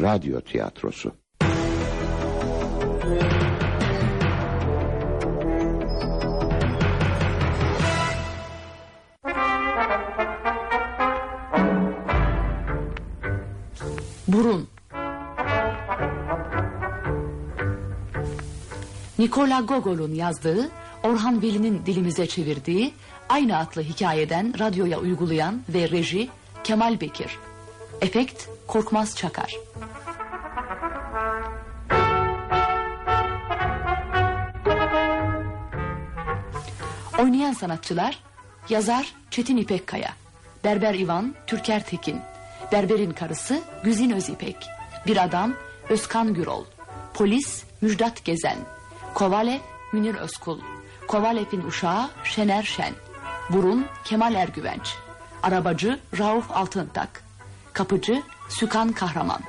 radyo tiyatrosu. Burun Nikola Gogol'un yazdığı, Orhan Veli'nin dilimize çevirdiği aynı adlı hikayeden radyoya uygulayan ve reji Kemal Bekir. Efekt Korkmaz Çakar. Oynayan sanatçılar yazar Çetin İpekkaya, Berber İvan Türker Tekin, Berberin karısı Güzin Özipek, bir adam Özkan Gürol, polis Müjdat Gezen, Kovalev Münir Özkul, Kovalev'in uşağı Şener Şen, Burun Kemal Ergüvenç, arabacı Rauf Altıntak, kapıcı Sükan Kahraman,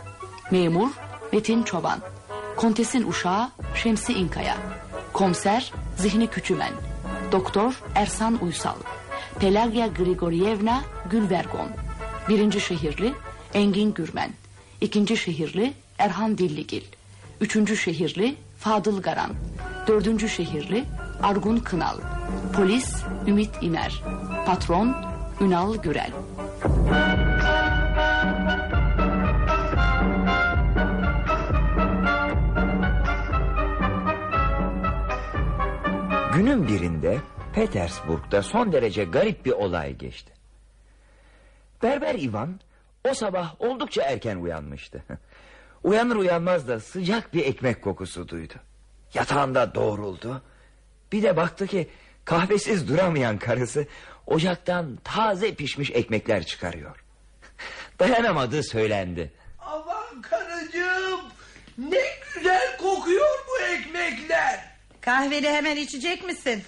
memur Metin Çoban, kontesin uşağı Şemsi İnkaya, komiser Zihni Küçümen, doktor Ersan Uysal, Pelagya Grigorievna Gülvergon, birinci şehirli Engin Gürmen, ikinci şehirli Erhan Dilligil, üçüncü şehirli Fadıl Garan, dördüncü şehirli Argun Kınal, polis Ümit İmer, patron Ünal Gürel. Günün birinde Petersburg'da son derece garip bir olay geçti. Berber Ivan o sabah oldukça erken uyanmıştı. Uyanır uyanmaz da sıcak bir ekmek kokusu duydu. Yatağında doğruldu. Bir de baktı ki kahvesiz duramayan karısı ocaktan taze pişmiş ekmekler çıkarıyor. Dayanamadığı söylendi. Aman karıcığım ne Kahveni hemen içecek misin?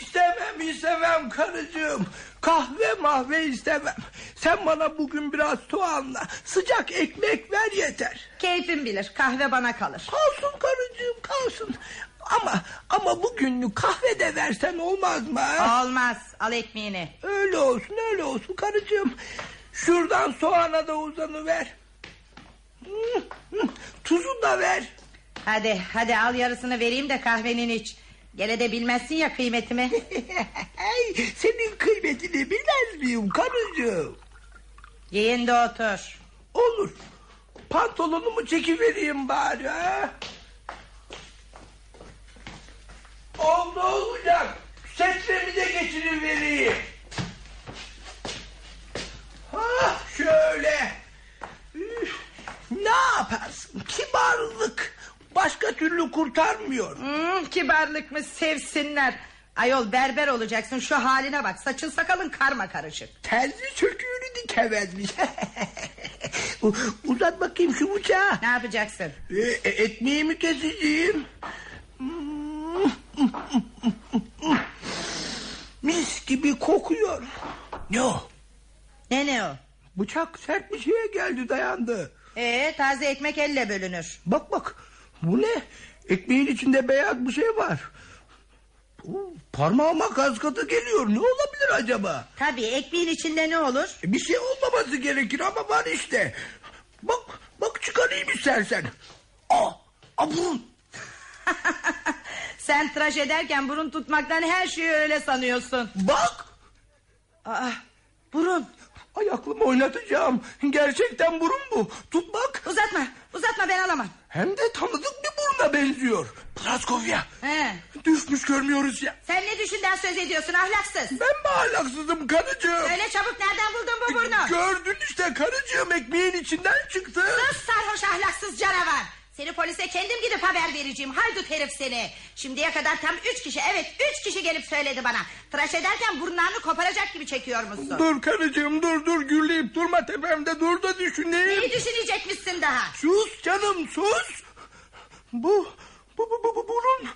İstemem istemem karıcığım. Kahve mahve istemem. Sen bana bugün biraz soğanla sıcak ekmek ver yeter. Keyfin bilir kahve bana kalır. Kalsın karıcığım kalsın. Ama ama bugünlük kahve de versen olmaz mı? Olmaz al ekmeğini. Öyle olsun öyle olsun karıcığım. Şuradan soğana da uzanıver. Hı, hı, Tuzu da ver. Hadi hadi al yarısını vereyim de kahvenin iç. Gene de bilmezsin ya kıymetimi. Senin kıymetini bilmez miyim karıcığım? Giyin de otur. Olur. Pantolonumu çekivereyim bari ha. Oldu olacak. Setremi de geçirivereyim. Ha şöyle. Üf, Ne yaparsın? Kibarlık. Başka türlü kurtarmıyor. Hmm, kibarlık mı sevsinler. Ayol berber olacaksın şu haline bak. Saçın sakalın karma karışık. Terzi söküğünü dikemezmiş. Uzat bakayım şu bıçağı. Ne yapacaksın? E, e, ekmeğimi keseceğim. Mis gibi kokuyor. Ne o? Ne ne o? Bıçak sert bir şeye geldi dayandı. Ee, taze ekmek elle bölünür. Bak bak bu ne? Ekmeğin içinde beyaz bir şey var. Parmağıma kaskatı geliyor. Ne olabilir acaba? Tabii ekmeğin içinde ne olur? E, Bir şey olmaması gerekir ama var işte. Bak bak çıkarayım istersen. Aa, aa burun. Sen tıraş ederken burun tutmaktan her şeyi öyle sanıyorsun. Bak. Aa, burun. Ay aklımı oynatacağım. Gerçekten burun bu. Tut bak. Uzatma uzatma ben alamam. Hem de tanıdık bir buruna benziyor. Praskovya. He. Düşmüş görmüyoruz ya. Sen ne düşünden söz ediyorsun ahlaksız? Ben mi ahlaksızım karıcığım? Söyle çabuk nereden buldun bu burnu? Gördün işte karıcığım ekmeğin içinden çıktı. Sus sarhoş ahlaksız canavar. Seni polise kendim gidip haber vereceğim. Haydut herif seni. Şimdiye kadar tam üç kişi evet üç kişi gelip söyledi bana. Tıraş ederken burnlarını koparacak gibi çekiyormuşsun. Dur karıcığım dur dur gürleyip durma tepemde dur da düşüneyim. Neyi düşünecekmişsin daha? Sus canım sus. Bu bu bu bu, bu burun.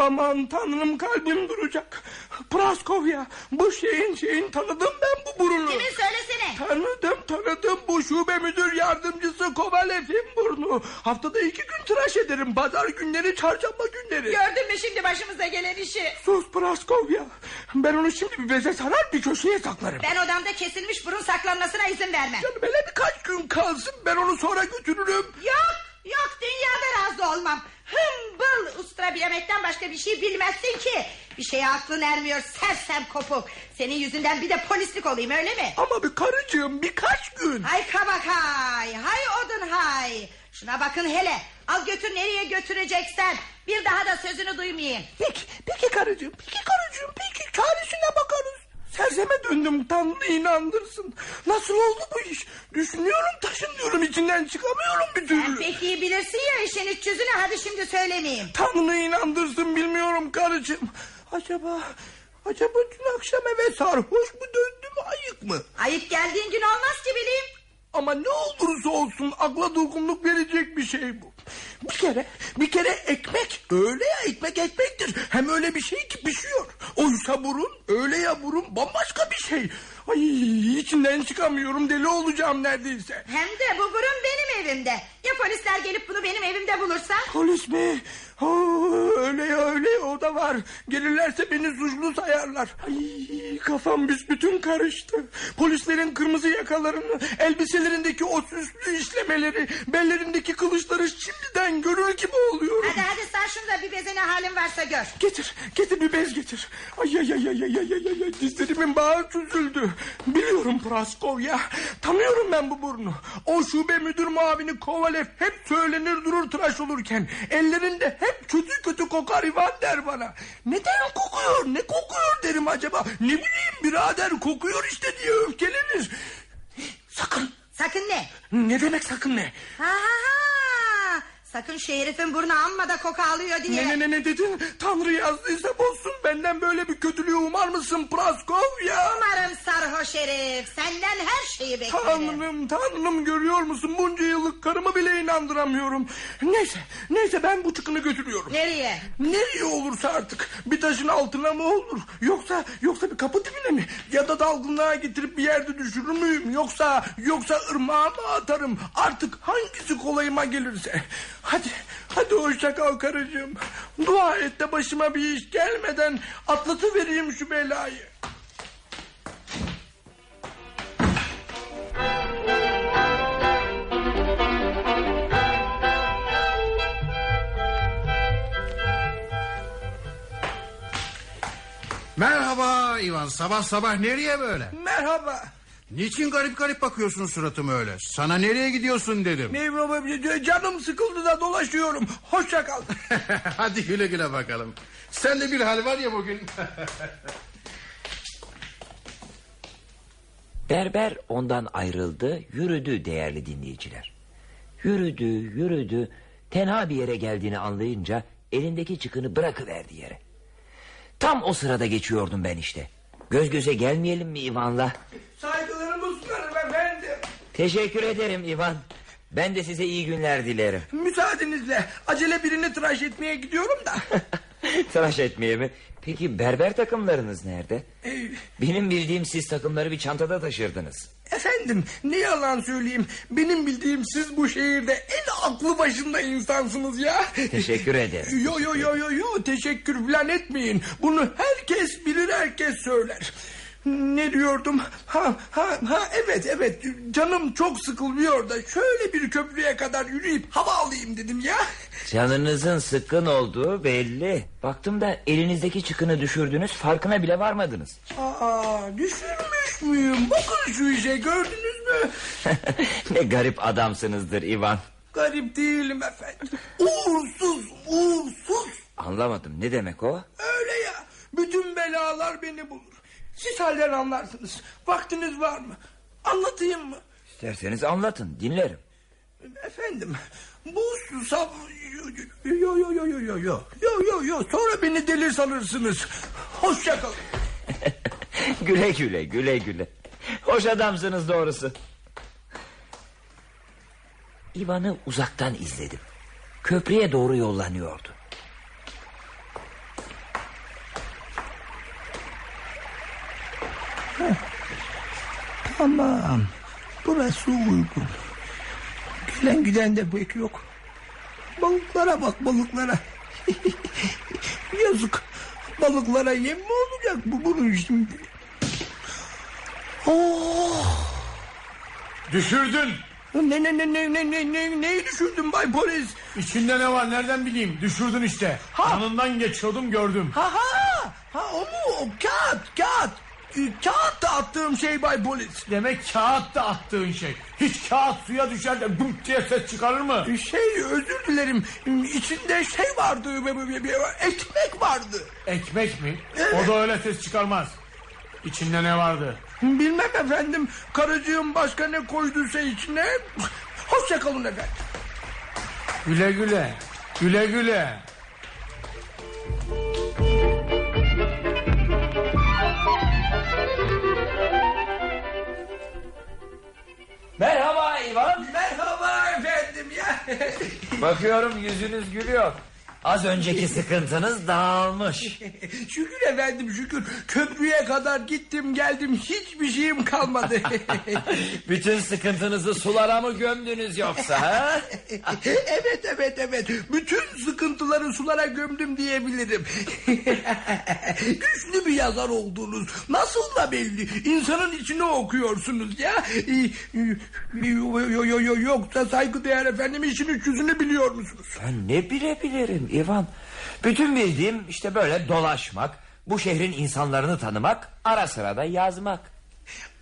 Aman tanrım kalbim duracak. Praskovya bu şeyin şeyin tanıdım ben bu burunu. Kimin söylesene. Tanıdım tanıdım bu şube müdür yardımcısı Kovalev'in burnu. Haftada iki gün tıraş ederim. Pazar günleri çarşamba günleri. Gördün mü şimdi başımıza gelen işi? Sus Praskovya. Ben onu şimdi bir beze sarar bir köşeye saklarım. Ben odamda kesilmiş burun saklanmasına izin vermem. Canım hele birkaç gün kalsın ben onu sonra götürürüm. Yok yok dünyada razı olmam. Hımbıl ustura bilemekten başka bir şey bilmezsin ki. Bir şeye aklın ermiyor sersem kopuk. Senin yüzünden bir de polislik olayım öyle mi? Ama bir karıcığım birkaç gün. Hay kabak hay hay odun hay. Şuna bakın hele al götür nereye götüreceksen. Bir daha da sözünü duymayayım. Peki, peki karıcığım, peki karıcığım, peki çaresine bakarız. Serseme döndüm Tanrı inandırsın. Nasıl oldu bu iş? Düşünüyorum taşınıyorum içinden çıkamıyorum bir Sen türlü. pek iyi bilirsin ya işin iç yüzünü hadi şimdi söylemeyeyim. Tanrı inandırsın bilmiyorum karıcığım. Acaba, acaba dün akşam eve sarhoş mu döndüm ayık mı? Ayıp geldiğin gün olmaz ki bileyim. Ama ne olursa olsun akla durgunluk verecek bir şey bu. Bir kere, bir kere ekmek öyle ya ekmek ekmektir. Hem öyle bir şey ki pişiyor. Oysa burun öyle ya burun bambaşka bir şey. Ay içinden çıkamıyorum deli olacağım neredeyse. Hem de bu burun benim evimde. Ya polisler gelip bunu benim evimde bulursa? Polis mi? Ha, öyle ya öyle ya, o da var. Gelirlerse beni suçlu sayarlar. Ay, kafam büsbütün karıştı. Polislerin kırmızı yakalarını, elbiselerindeki o süslü işlemeleri, bellerindeki kılıçları şimdiden görür gibi oluyorum. Hadi hadi sar şunu da bir bezene halin varsa gör. Getir, getir bir bez getir. Ay ay ay ay ay ay ay, ay. dizlerimin bağı çözüldü. Biliyorum Praskovya, tanıyorum ben bu burnu. O şube müdür muavini Kovalev hep söylenir durur tıraş olurken. Ellerinde hep kötü kötü kokar Ivan der bana. Neden kokuyor, ne kokuyor derim acaba. Ne bileyim birader kokuyor işte diye öfkelenir. Sakın. Sakın ne? Ne demek sakın ne? Ha ha ha. Sakın şu herifin burnu amma da koku alıyor diye. Ne ne ne ne dedin? Tanrı yazdıysa bozsun benden böyle bir kötülüğü umar mısın Praskovya? Umarım sarhoş herif. Senden her şeyi beklerim. Tanrım tanrım görüyor musun bunca yıllık karımı bile inandıramıyorum. Neyse neyse ben bu çıkını götürüyorum. Nereye? Nereye olursa artık bir taşın altına mı olur yoksa yoksa bir kapı dibine mi ya da dalgınlığa getirip bir yerde düşürür müyüm yoksa yoksa ırmağa mı atarım artık hangisi kolayıma gelirse. Hadi hadi hoşça kal karıcığım. Dua et de başıma bir iş gelmeden atlatıvereyim şu belayı. Merhaba Ivan sabah sabah nereye böyle? Merhaba. Niçin garip garip bakıyorsun suratıma öyle? Sana nereye gidiyorsun dedim. Ne baba canım sıkıldı da dolaşıyorum. Hoşça kal. Hadi güle güle bakalım. Sende bir hal var ya bugün. Berber ondan ayrıldı, yürüdü değerli dinleyiciler. Yürüdü, yürüdü, tenha bir yere geldiğini anlayınca elindeki çıkını bırakıverdi yere. Tam o sırada geçiyordum ben işte. Göz göze gelmeyelim mi Ivan'la? Saygılarımı sunarım efendim. Teşekkür ederim Ivan. Ben de size iyi günler dilerim. Müsaadenizle acele birini tıraş etmeye gidiyorum da. Tıraş etmeye mi? Peki berber takımlarınız nerede? Benim bildiğim siz takımları bir çantada taşırdınız. efendim ne yalan söyleyeyim. Benim bildiğim siz bu şehirde en aklı başında insansınız ya. Teşekkür ederim. Yo yo yo yo yo teşekkür falan etmeyin. Bunu herkes bilir herkes söyler. Ne diyordum? Ha ha ha evet evet canım çok sıkılıyor da şöyle bir köprüye kadar yürüyüp hava alayım dedim ya. Canınızın sıkkın olduğu belli. Baktım da elinizdeki çıkını düşürdünüz farkına bile varmadınız. Aa düşürmüş müyüm? Bakın şu işe gördünüz mü? ne garip adamsınızdır Ivan. Garip değilim efendim. Uğursuz uğursuz. Anlamadım ne demek o? Öyle ya bütün belalar beni bulur. Siz halden anlarsınız. Vaktiniz var mı? Anlatayım mı? İsterseniz anlatın dinlerim. Efendim bu susam yo yo yo yo yo yo yo yo yo sonra beni deli sanırsınız. Hoşça kalın. güle güle güle güle. Hoş adamsınız doğrusu. İvan'ı uzaktan izledim. Köprüye doğru yollanıyordu. Tamam. Burası uygun. Gelen giden de pek yok. Balıklara bak balıklara. Yazık. Balıklara yem mi olacak bu bunun şimdi? Oh, Düşürdün. Ne ne ne ne ne ne ne neyi düşürdün Bay Polis? İçinde ne var nereden bileyim düşürdün işte. Ha. Yanından geçiyordum gördüm. Ha ha ha o mu? O kağıt kağıt. Kağıt da attığım şey Bay Polis. Demek kağıt da attığın şey. Hiç kağıt suya düşer de bum diye ses çıkarır mı? Şey özür dilerim. İçinde şey vardı. Ekmek vardı. Ekmek mi? Evet. O da öyle ses çıkarmaz. İçinde ne vardı? Bilmem efendim. Karıcığım başka ne koyduysa içine. Hoşça kalın efendim. Güle güle. Güle güle. Merhaba İvan. Merhaba efendim ya. Bakıyorum yüzünüz gülüyor. Az önceki sıkıntınız dağılmış. şükür efendim şükür. Köprüye kadar gittim geldim hiçbir şeyim kalmadı. Bütün sıkıntınızı sulara mı gömdünüz yoksa? Ha? evet evet evet. Bütün sıkıntıları sulara gömdüm diyebilirim. Güçlü bir yazar olduğunuz nasıl da belli. İnsanın içine okuyorsunuz ya. Yo- yo- yo- Yoksa saygıdeğer efendim işin üç yüzünü biliyor musunuz? Ben ne bilebilirim İvan. Bütün bildiğim işte böyle dolaşmak, bu şehrin insanlarını tanımak, ara sıra da yazmak.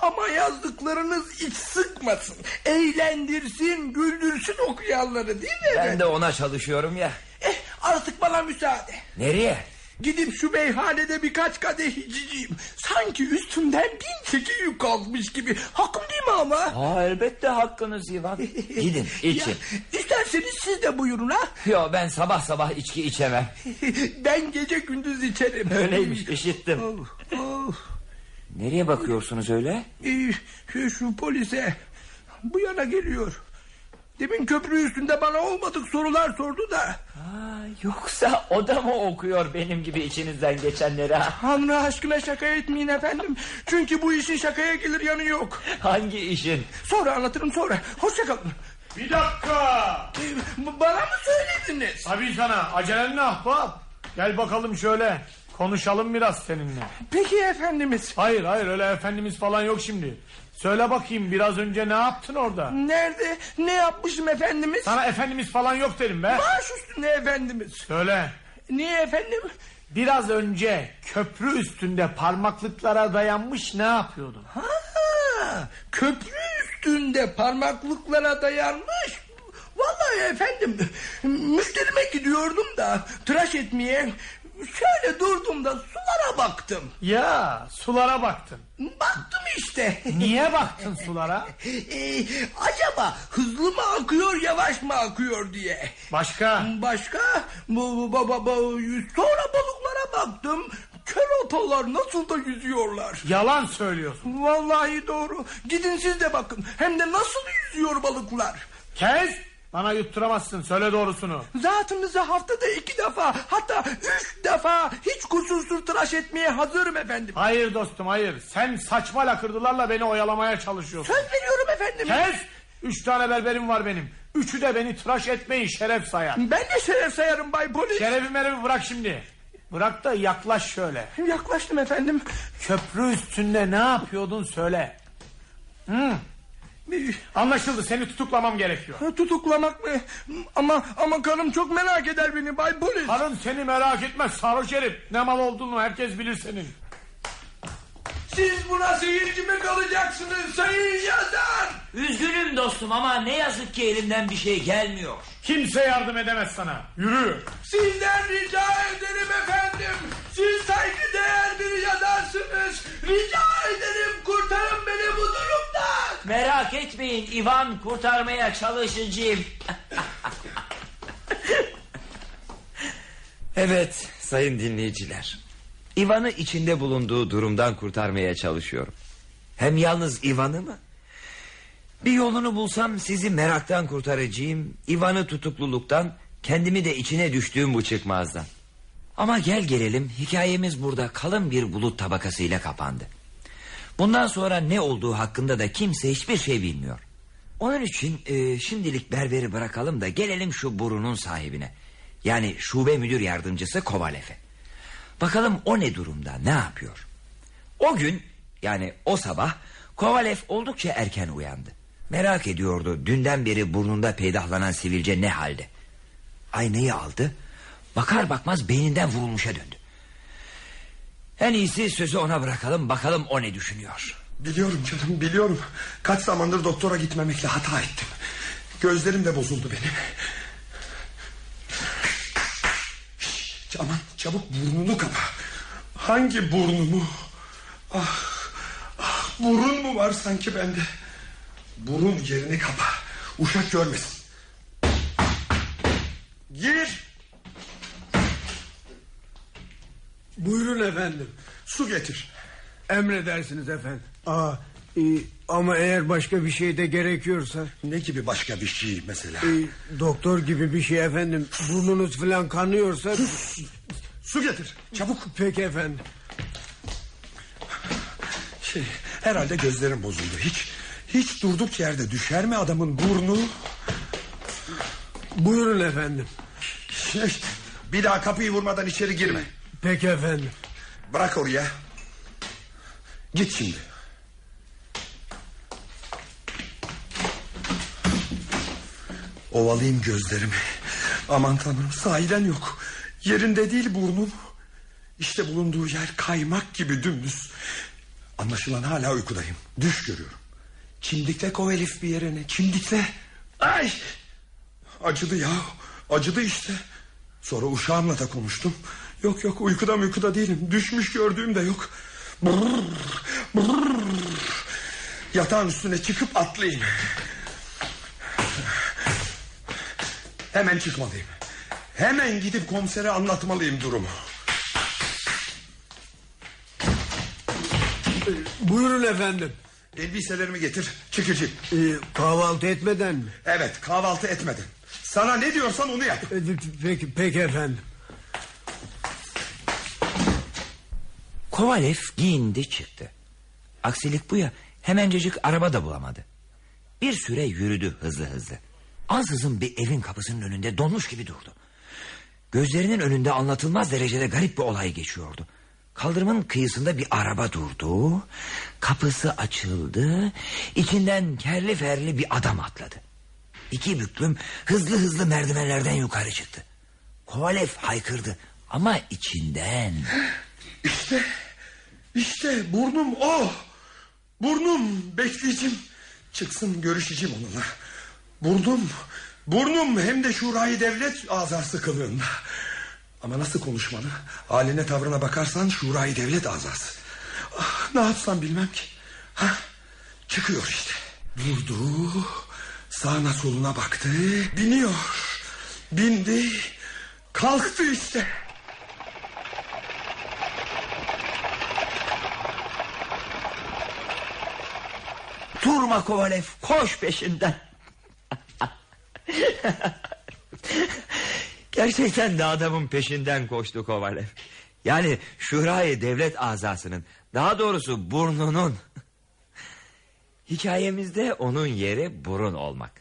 Ama yazdıklarınız hiç sıkmasın. Eğlendirsin, güldürsün okuyanları değil mi Ben de ona çalışıyorum ya. Eh, artık bana müsaade. Nereye? Gidip şu meyhanede birkaç kadeh içeceğim. Sanki üstümden bin çeki yük kalkmış gibi. Hakkım değil mi ama? Aa, elbette hakkınız İvan. Gidin için. Ya, isterseniz siz de buyurun ha. Yo ben sabah sabah içki içemem. ben gece gündüz içerim. Öyleymiş işittim. Oh, oh. Nereye bakıyorsunuz öyle? Ee, şu, şu polise bu yana geliyor. Demin köprü üstünde bana olmadık sorular sordu da. Aa, yoksa o da mı okuyor benim gibi içinizden geçenleri? ha? Tanrı aşkına şaka etmeyin efendim. Çünkü bu işin şakaya gelir yanı yok. Hangi işin? Sonra anlatırım sonra. Hoşçakalın. Bir dakika. Ee, bana mı söylediniz? Tabii sana acelen ne ahbap? Gel bakalım şöyle. Konuşalım biraz seninle. Peki efendimiz. Hayır hayır öyle efendimiz falan yok şimdi. Söyle bakayım biraz önce ne yaptın orada? Nerede? Ne yapmışım efendimiz? Sana efendimiz falan yok dedim be. Baş üstüne efendimiz. Söyle. Niye efendim? Biraz önce köprü üstünde parmaklıklara dayanmış ne yapıyordun? Ha, köprü üstünde parmaklıklara dayanmış. Vallahi efendim müşterime gidiyordum da tıraş etmeye şöyle durdum da sulara baktım. Ya sulara baktın. Baktım işte. Niye baktın sulara? Ee, acaba hızlı mı akıyor yavaş mı akıyor diye. Başka? Başka? Bu, bu, bu, bu, bu- sonra balıklara baktım. Kelotalar nasıl da yüzüyorlar. Yalan söylüyorsun. Vallahi doğru. Gidin siz de bakın. Hem de nasıl yüzüyor balıklar. Kes! Bana yutturamazsın söyle doğrusunu. Zatınızı haftada iki defa hatta üç defa hiç kusursuz tıraş etmeye hazırım efendim. Hayır dostum hayır. Sen saçma lakırdılarla beni oyalamaya çalışıyorsun. Söz veriyorum efendim. Kes! Üç tane berberim var benim. Üçü de beni tıraş etmeyi şeref sayar. Ben de şeref sayarım Bay Polis. Şerefi merefi bırak şimdi. Bırak da yaklaş şöyle. Yaklaştım efendim. Köprü üstünde ne yapıyordun söyle. Hı, anlaşıldı seni tutuklamam gerekiyor. Tutuklamak mı? Ama ama karım çok merak eder beni Bay Polis. Karın seni merak etmez sarhoş herif. Ne mal olduğunu herkes bilir senin. Siz buna seyirci mi kalacaksınız sayın yazar? Üzgünüm dostum ama ne yazık ki elimden bir şey gelmiyor. Kimse yardım edemez sana. Yürü. Sizden rica ederim efendim. Siz saygıdeğer bir yazarsınız. Rica ederim kurtarın beni bu durumdan. Merak etmeyin Ivan kurtarmaya çalışacağım. evet sayın dinleyiciler. Ivan'ı içinde bulunduğu durumdan kurtarmaya çalışıyorum. Hem yalnız Ivan'ı mı? Bir yolunu bulsam sizi meraktan kurtaracağım. Ivan'ı tutukluluktan, kendimi de içine düştüğüm bu çıkmazdan. Ama gel gelelim hikayemiz burada kalın bir bulut tabakasıyla kapandı. Bundan sonra ne olduğu hakkında da kimse hiçbir şey bilmiyor. Onun için e, şimdilik berberi bırakalım da gelelim şu burunun sahibine. Yani şube müdür yardımcısı Kovalev'e. Bakalım o ne durumda ne yapıyor? O gün yani o sabah Kovalev oldukça erken uyandı. Merak ediyordu dünden beri burnunda peydahlanan sivilce ne halde. Aynayı aldı. Bakar bakmaz beyninden vurulmuşa döndü. En iyisi sözü ona bırakalım bakalım o ne düşünüyor. Biliyorum canım biliyorum. Kaç zamandır doktora gitmemekle hata ettim. Gözlerim de bozuldu benim. Şşş, Aman çabuk burnunu kapa. Hangi burnumu? Ah, ah, burun mu var sanki bende? Burun yerini kapa. Uşak görmesin. Gir. Buyurun efendim. Su getir. Emredersiniz efendim. Aa, e, ama eğer başka bir şey de gerekiyorsa... Ne gibi başka bir şey mesela? e, doktor gibi bir şey efendim. Burnunuz falan kanıyorsa... Su getir. Çabuk. Peki efendim. Şey, herhalde gözlerim bozuldu. Hiç hiç durduk yerde düşer mi adamın burnu? Buyurun efendim. Şey, bir daha kapıyı vurmadan içeri girme. Peki efendim. Bırak oraya. Git şimdi. Ovalayayım gözlerimi. Aman tanrım sahiden yok. Yerinde değil burnum. İşte bulunduğu yer kaymak gibi dümdüz. Anlaşılan hala uykudayım. Düş görüyorum. Çimdikle kov Elif bir yerine. Çimdikle. Ay! Acıdı ya. Acıdı işte. Sonra uşağımla da konuştum. Yok yok uykuda uykuda değilim. Düşmüş gördüğüm de yok. Brrr, brrr. Yatağın üstüne çıkıp atlayayım. Hemen çıkmalıyım. Hemen gidip komisere anlatmalıyım durumu. Buyurun efendim. Elbiselerimi getir çıkıcı. E, kahvaltı etmeden mi? Evet kahvaltı etmedin. Sana ne diyorsan onu yap. E, peki, peki efendim. Kovalev giyindi çıktı. Aksilik bu ya hemencecik araba da bulamadı. Bir süre yürüdü hızlı hızlı. Ansızın bir evin kapısının önünde donmuş gibi durdu. Gözlerinin önünde anlatılmaz derecede garip bir olay geçiyordu. Kaldırımın kıyısında bir araba durdu. Kapısı açıldı. İçinden kerli ferli bir adam atladı. İki büklüm hızlı hızlı merdivenlerden yukarı çıktı. Kovalev haykırdı ama içinden... İşte, işte burnum o. Burnum bekleyeceğim. Çıksın görüşeceğim onunla. Burnum, burnum hem de şurayı devlet azası kılığında. Ama nasıl konuşmalı? Haline tavrına bakarsan şurayı devlet azası. Ah, ne yapsam bilmem ki. Ha, çıkıyor işte. Durdu. Sağına soluna baktı. Biniyor. Bindi. Kalktı işte. Durma Kovalev koş peşinden. Gerçekten de adamın peşinden koştu Kovalev. Yani şurayı devlet azasının daha doğrusu burnunun. Hikayemizde onun yeri burun olmak.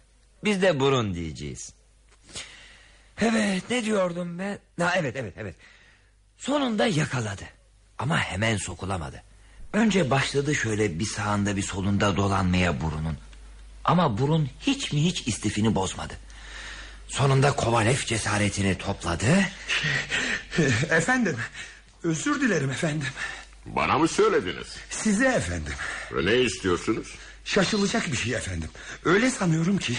Biz de burun diyeceğiz. Evet ne diyordum ben? Ha, evet evet evet. Sonunda yakaladı. Ama hemen sokulamadı. Önce başladı şöyle bir sağında bir solunda dolanmaya burunun. Ama burun hiç mi hiç istifini bozmadı. Sonunda Kovalev cesaretini topladı. Efendim, özür dilerim efendim. Bana mı söylediniz? Size efendim. Ne istiyorsunuz? Şaşılacak bir şey efendim. Öyle sanıyorum ki...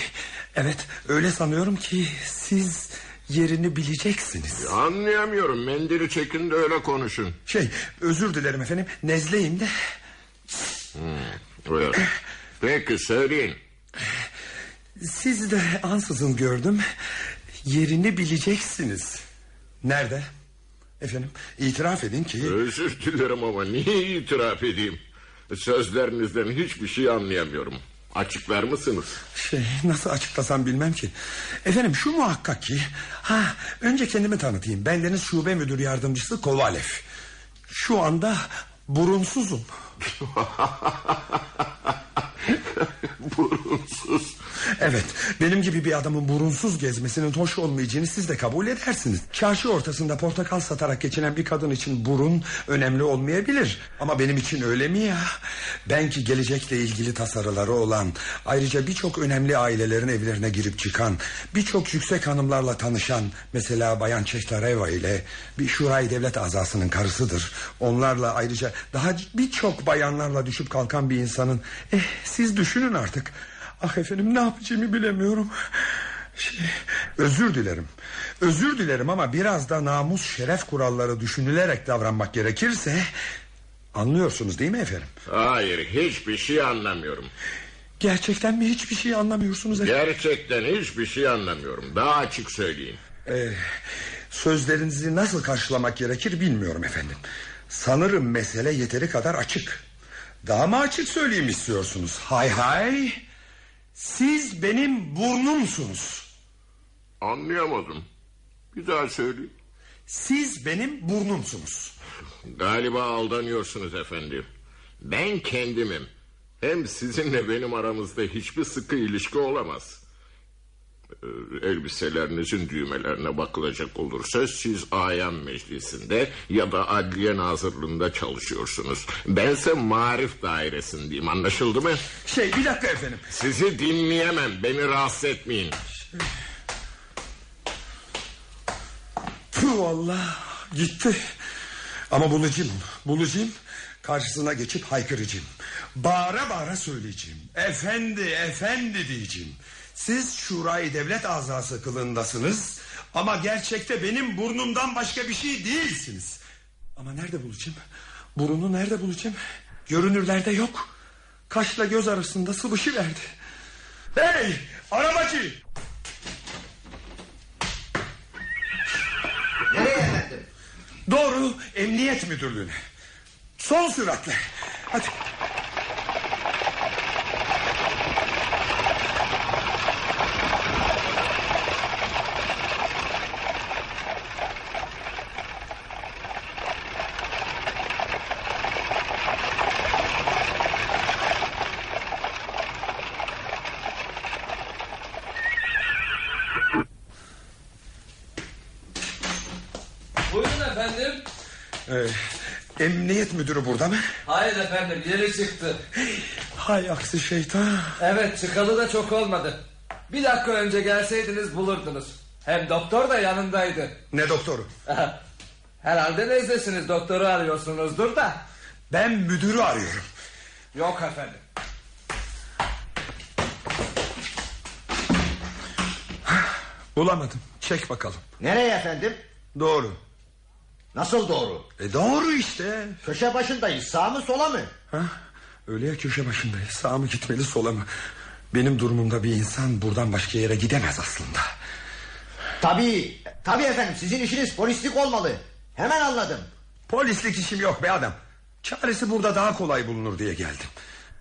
Evet öyle sanıyorum ki siz yerini bileceksiniz. Anlayamıyorum. Mendili çekin de öyle konuşun. Şey özür dilerim efendim. Nezleyim de. Buyurun. Peki söyleyin. Siz de ansızın gördüm. Yerini bileceksiniz. Nerede? Efendim itiraf edin ki... Özür dilerim ama niye itiraf edeyim? Sözlerinizden hiçbir şey anlayamıyorum. Açıklar mısınız? Şey nasıl açıklasam bilmem ki. Efendim şu muhakkak ki... Ha, önce kendimi tanıtayım. Bendeniz şube müdür yardımcısı Kovalev. Şu anda burunsuzum. Burunsuz. Evet benim gibi bir adamın burunsuz gezmesinin hoş olmayacağını siz de kabul edersiniz. Çarşı ortasında portakal satarak geçinen bir kadın için burun önemli olmayabilir. Ama benim için öyle mi ya? Ben ki gelecekle ilgili tasarıları olan... ...ayrıca birçok önemli ailelerin evlerine girip çıkan... ...birçok yüksek hanımlarla tanışan... ...mesela Bayan Çeştareva ile... ...bir şurayı devlet azasının karısıdır. Onlarla ayrıca daha birçok bayanlarla düşüp kalkan bir insanın... ...eh siz düşünün artık... Ah efendim ne yapacağımı bilemiyorum. Şey, özür dilerim. Özür dilerim ama biraz da namus şeref kuralları düşünülerek davranmak gerekirse... Anlıyorsunuz değil mi efendim? Hayır hiçbir şey anlamıyorum. Gerçekten mi hiçbir şey anlamıyorsunuz efendim? Gerçekten hiçbir şey anlamıyorum. Daha açık söyleyin. Ee, sözlerinizi nasıl karşılamak gerekir bilmiyorum efendim. Sanırım mesele yeteri kadar açık. Daha mı açık söyleyeyim istiyorsunuz? Hay hay. Siz benim burnumsunuz. Anlayamadım. Bir daha söyleyin. Siz benim burnumsunuz. Galiba aldanıyorsunuz efendim. Ben kendimim. Hem sizinle benim aramızda hiçbir sıkı ilişki olamaz. Ee, Elbiselerinizin düğmelerine bakılacak olursa siz ayan meclisinde ya da adliye nazırlığında çalışıyorsunuz. Bense marif dairesindeyim anlaşıldı mı? Şey bir dakika efendim. Sizi dinleyemem beni rahatsız etmeyin. Tüh valla gitti. Ama bulacağım. Bulacağım. Karşısına geçip haykıracağım. Bağıra bağıra söyleyeceğim. Efendi efendi diyeceğim. Siz şurayı devlet azası kılındasınız. Ama gerçekte benim burnumdan başka bir şey değilsiniz. Ama nerede bulacağım? Burunu nerede bulacağım? Görünürlerde yok. Kaşla göz arasında sıvışı verdi. Hey arabacı! Nereye efendim? Doğru emniyet müdürlüğüne. Son süratle. Hadi. Buyurun efendim. Ee, emniyet müdürü burada mı? Hayır efendim yeni çıktı. Hay aksi şeytan. Evet çıkalı da çok olmadı. Bir dakika önce gelseydiniz bulurdunuz. Hem doktor da yanındaydı. Ne doktoru? Herhalde nezdesiniz doktoru arıyorsunuzdur da. Ben müdürü arıyorum. Yok efendim. Bulamadım. Çek bakalım. Nereye efendim? Doğru. Nasıl doğru? E doğru işte. Köşe başındayız sağ mı sola mı? Ha? Öyle ya köşe başındayız. Sağ mı gitmeli sola mı? Benim durumumda bir insan buradan başka yere gidemez aslında. Tabii, tabii efendim sizin işiniz polislik olmalı. Hemen anladım. Polislik işim yok be adam. Çaresi burada daha kolay bulunur diye geldim.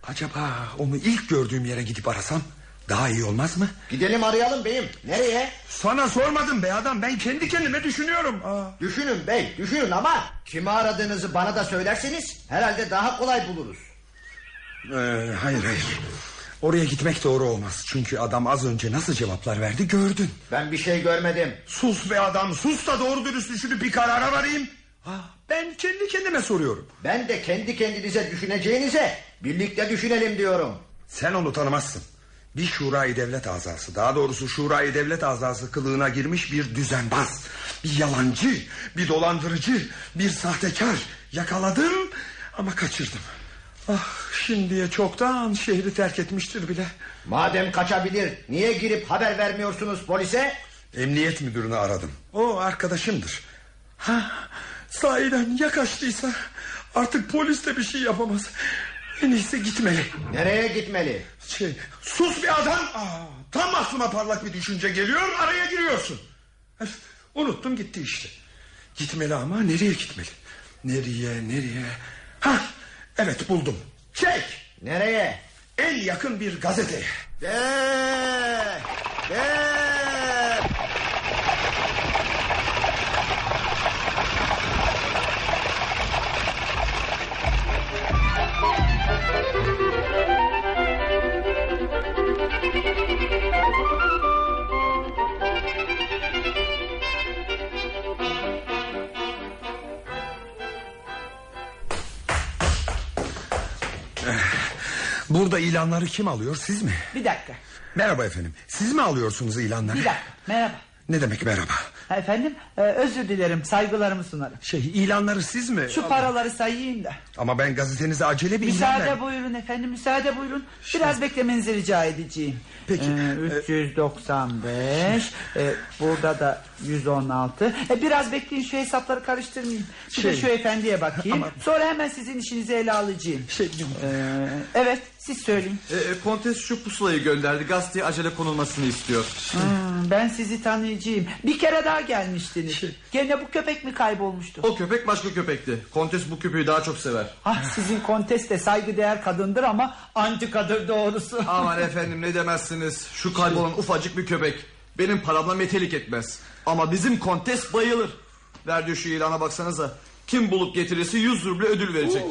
Acaba onu ilk gördüğüm yere gidip arasam daha iyi olmaz mı? Gidelim arayalım beyim. Nereye? Sana sormadım be adam. Ben kendi kendime düşünüyorum. Aa. Düşünün bey, düşünün ama kimi aradığınızı bana da söylerseniz herhalde daha kolay buluruz. Ee, hayır hayır. Oraya gitmek doğru olmaz. Çünkü adam az önce nasıl cevaplar verdi gördün. Ben bir şey görmedim. Sus be adam sus da doğru dürüst düşünüp bir karara varayım. Ha, ben kendi kendime soruyorum. Ben de kendi kendinize düşüneceğinize birlikte düşünelim diyorum. Sen onu tanımazsın. Bir şurayı devlet azası daha doğrusu şurayı devlet azası kılığına girmiş bir düzenbaz. Bir yalancı, bir dolandırıcı, bir sahtekar. Yakaladım ama kaçırdım. Ah şimdiye çoktan şehri terk etmiştir bile. Madem kaçabilir niye girip haber vermiyorsunuz polise? Emniyet müdürünü aradım. O arkadaşımdır. Ha, sahiden ya kaçtıysa artık polis de bir şey yapamaz. En iyisi gitmeli. Nereye gitmeli? Şey, sus bir adam. Aa, tam aklıma parlak bir düşünce geliyor araya giriyorsun. Unuttum gitti işte. Gitmeli ama nereye gitmeli? Nereye nereye? Ha, evet buldum. Çek. Nereye? En yakın bir gazeteye. De, de. Burada ilanları kim alıyor siz mi? Bir dakika. Merhaba efendim. Siz mi alıyorsunuz ilanları? Bir dakika. Merhaba. Ne demek merhaba? Ha, Efendim e, özür dilerim saygılarımı sunarım. Şey ilanları siz mi? Şu paraları sayayım da. Ama ben gazetenize acele bir ilan Müsaade buyurun efendim müsaade buyurun. Biraz beklemenizi rica edeceğim. Peki. Ee, 395 e, burada da 116. E, biraz bekleyin şu hesapları karıştırmayayım. Bir de Şey- şu efendiye bakayım. Ama- Sonra hemen sizin işinizi ele alacağım. Şey, Ee, evet siz söyleyin. E, e, Kontes şu pusulayı gönderdi. Gazeteye acele konulmasını istiyor. Hmm, ben sizi tanıyacağım. Bir kere daha gelmiştiniz. Gene bu köpek mi kaybolmuştu? O köpek başka köpekti. Kontes bu köpeği daha çok sever. Ah sizin kontes de saygıdeğer kadındır ama antikadır doğrusu. Aman efendim ne demezsiniz. Şu kaybolan ufacık bir köpek. Benim paramla metelik etmez. Ama bizim kontes bayılır. Verdiği şu ilana baksanıza. Kim bulup getirirse 100 ruble ödül verecek.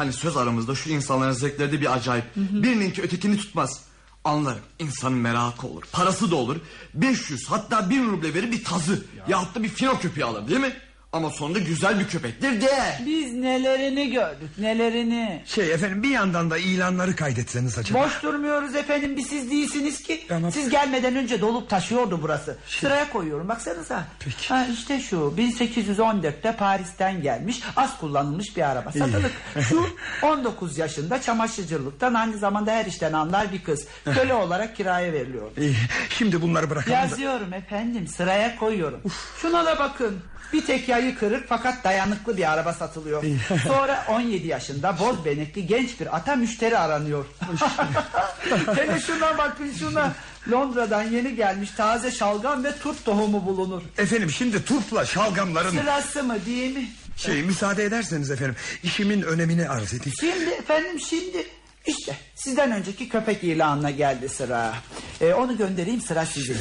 Hani söz aramızda şu insanların zevkleri de bir acayip. Birininki ötekini tutmaz. Anlarım insanın merakı olur. Parası da olur. 500 hatta 1000 ruble verir bir tazı. Yahut da bir fino köpeği alır değil mi? Ama sonunda güzel bir köpektir de. Biz nelerini gördük nelerini. Şey efendim bir yandan da ilanları kaydetseniz acaba. Boş durmuyoruz efendim bir siz değilsiniz ki. Tamam. Siz gelmeden önce dolup taşıyordu burası. Sıraya koyuyorum baksanıza. Peki. Ha, işte şu 1814'te Paris'ten gelmiş az kullanılmış bir araba satılık. Şu 19 yaşında çamaşırcılıktan aynı zamanda her işten anlar bir kız. Köle olarak kiraya veriliyor. İyi, şimdi bunları bırakalım da. Yazıyorum efendim sıraya koyuyorum. Şuna da bakın. Bir tek yayı kırık fakat dayanıklı bir araba satılıyor. Sonra 17 yaşında boz benekli genç bir ata müşteri aranıyor. Hele şuna bakın şuna. Londra'dan yeni gelmiş taze şalgam ve turp tohumu bulunur. Efendim şimdi turpla şalgamların Sırası mı değil mi? şey müsaade ederseniz efendim işimin önemini arz edeyim. Şimdi efendim şimdi işte sizden önceki köpek ilanına geldi sıra. Ee, onu göndereyim sıra sizin.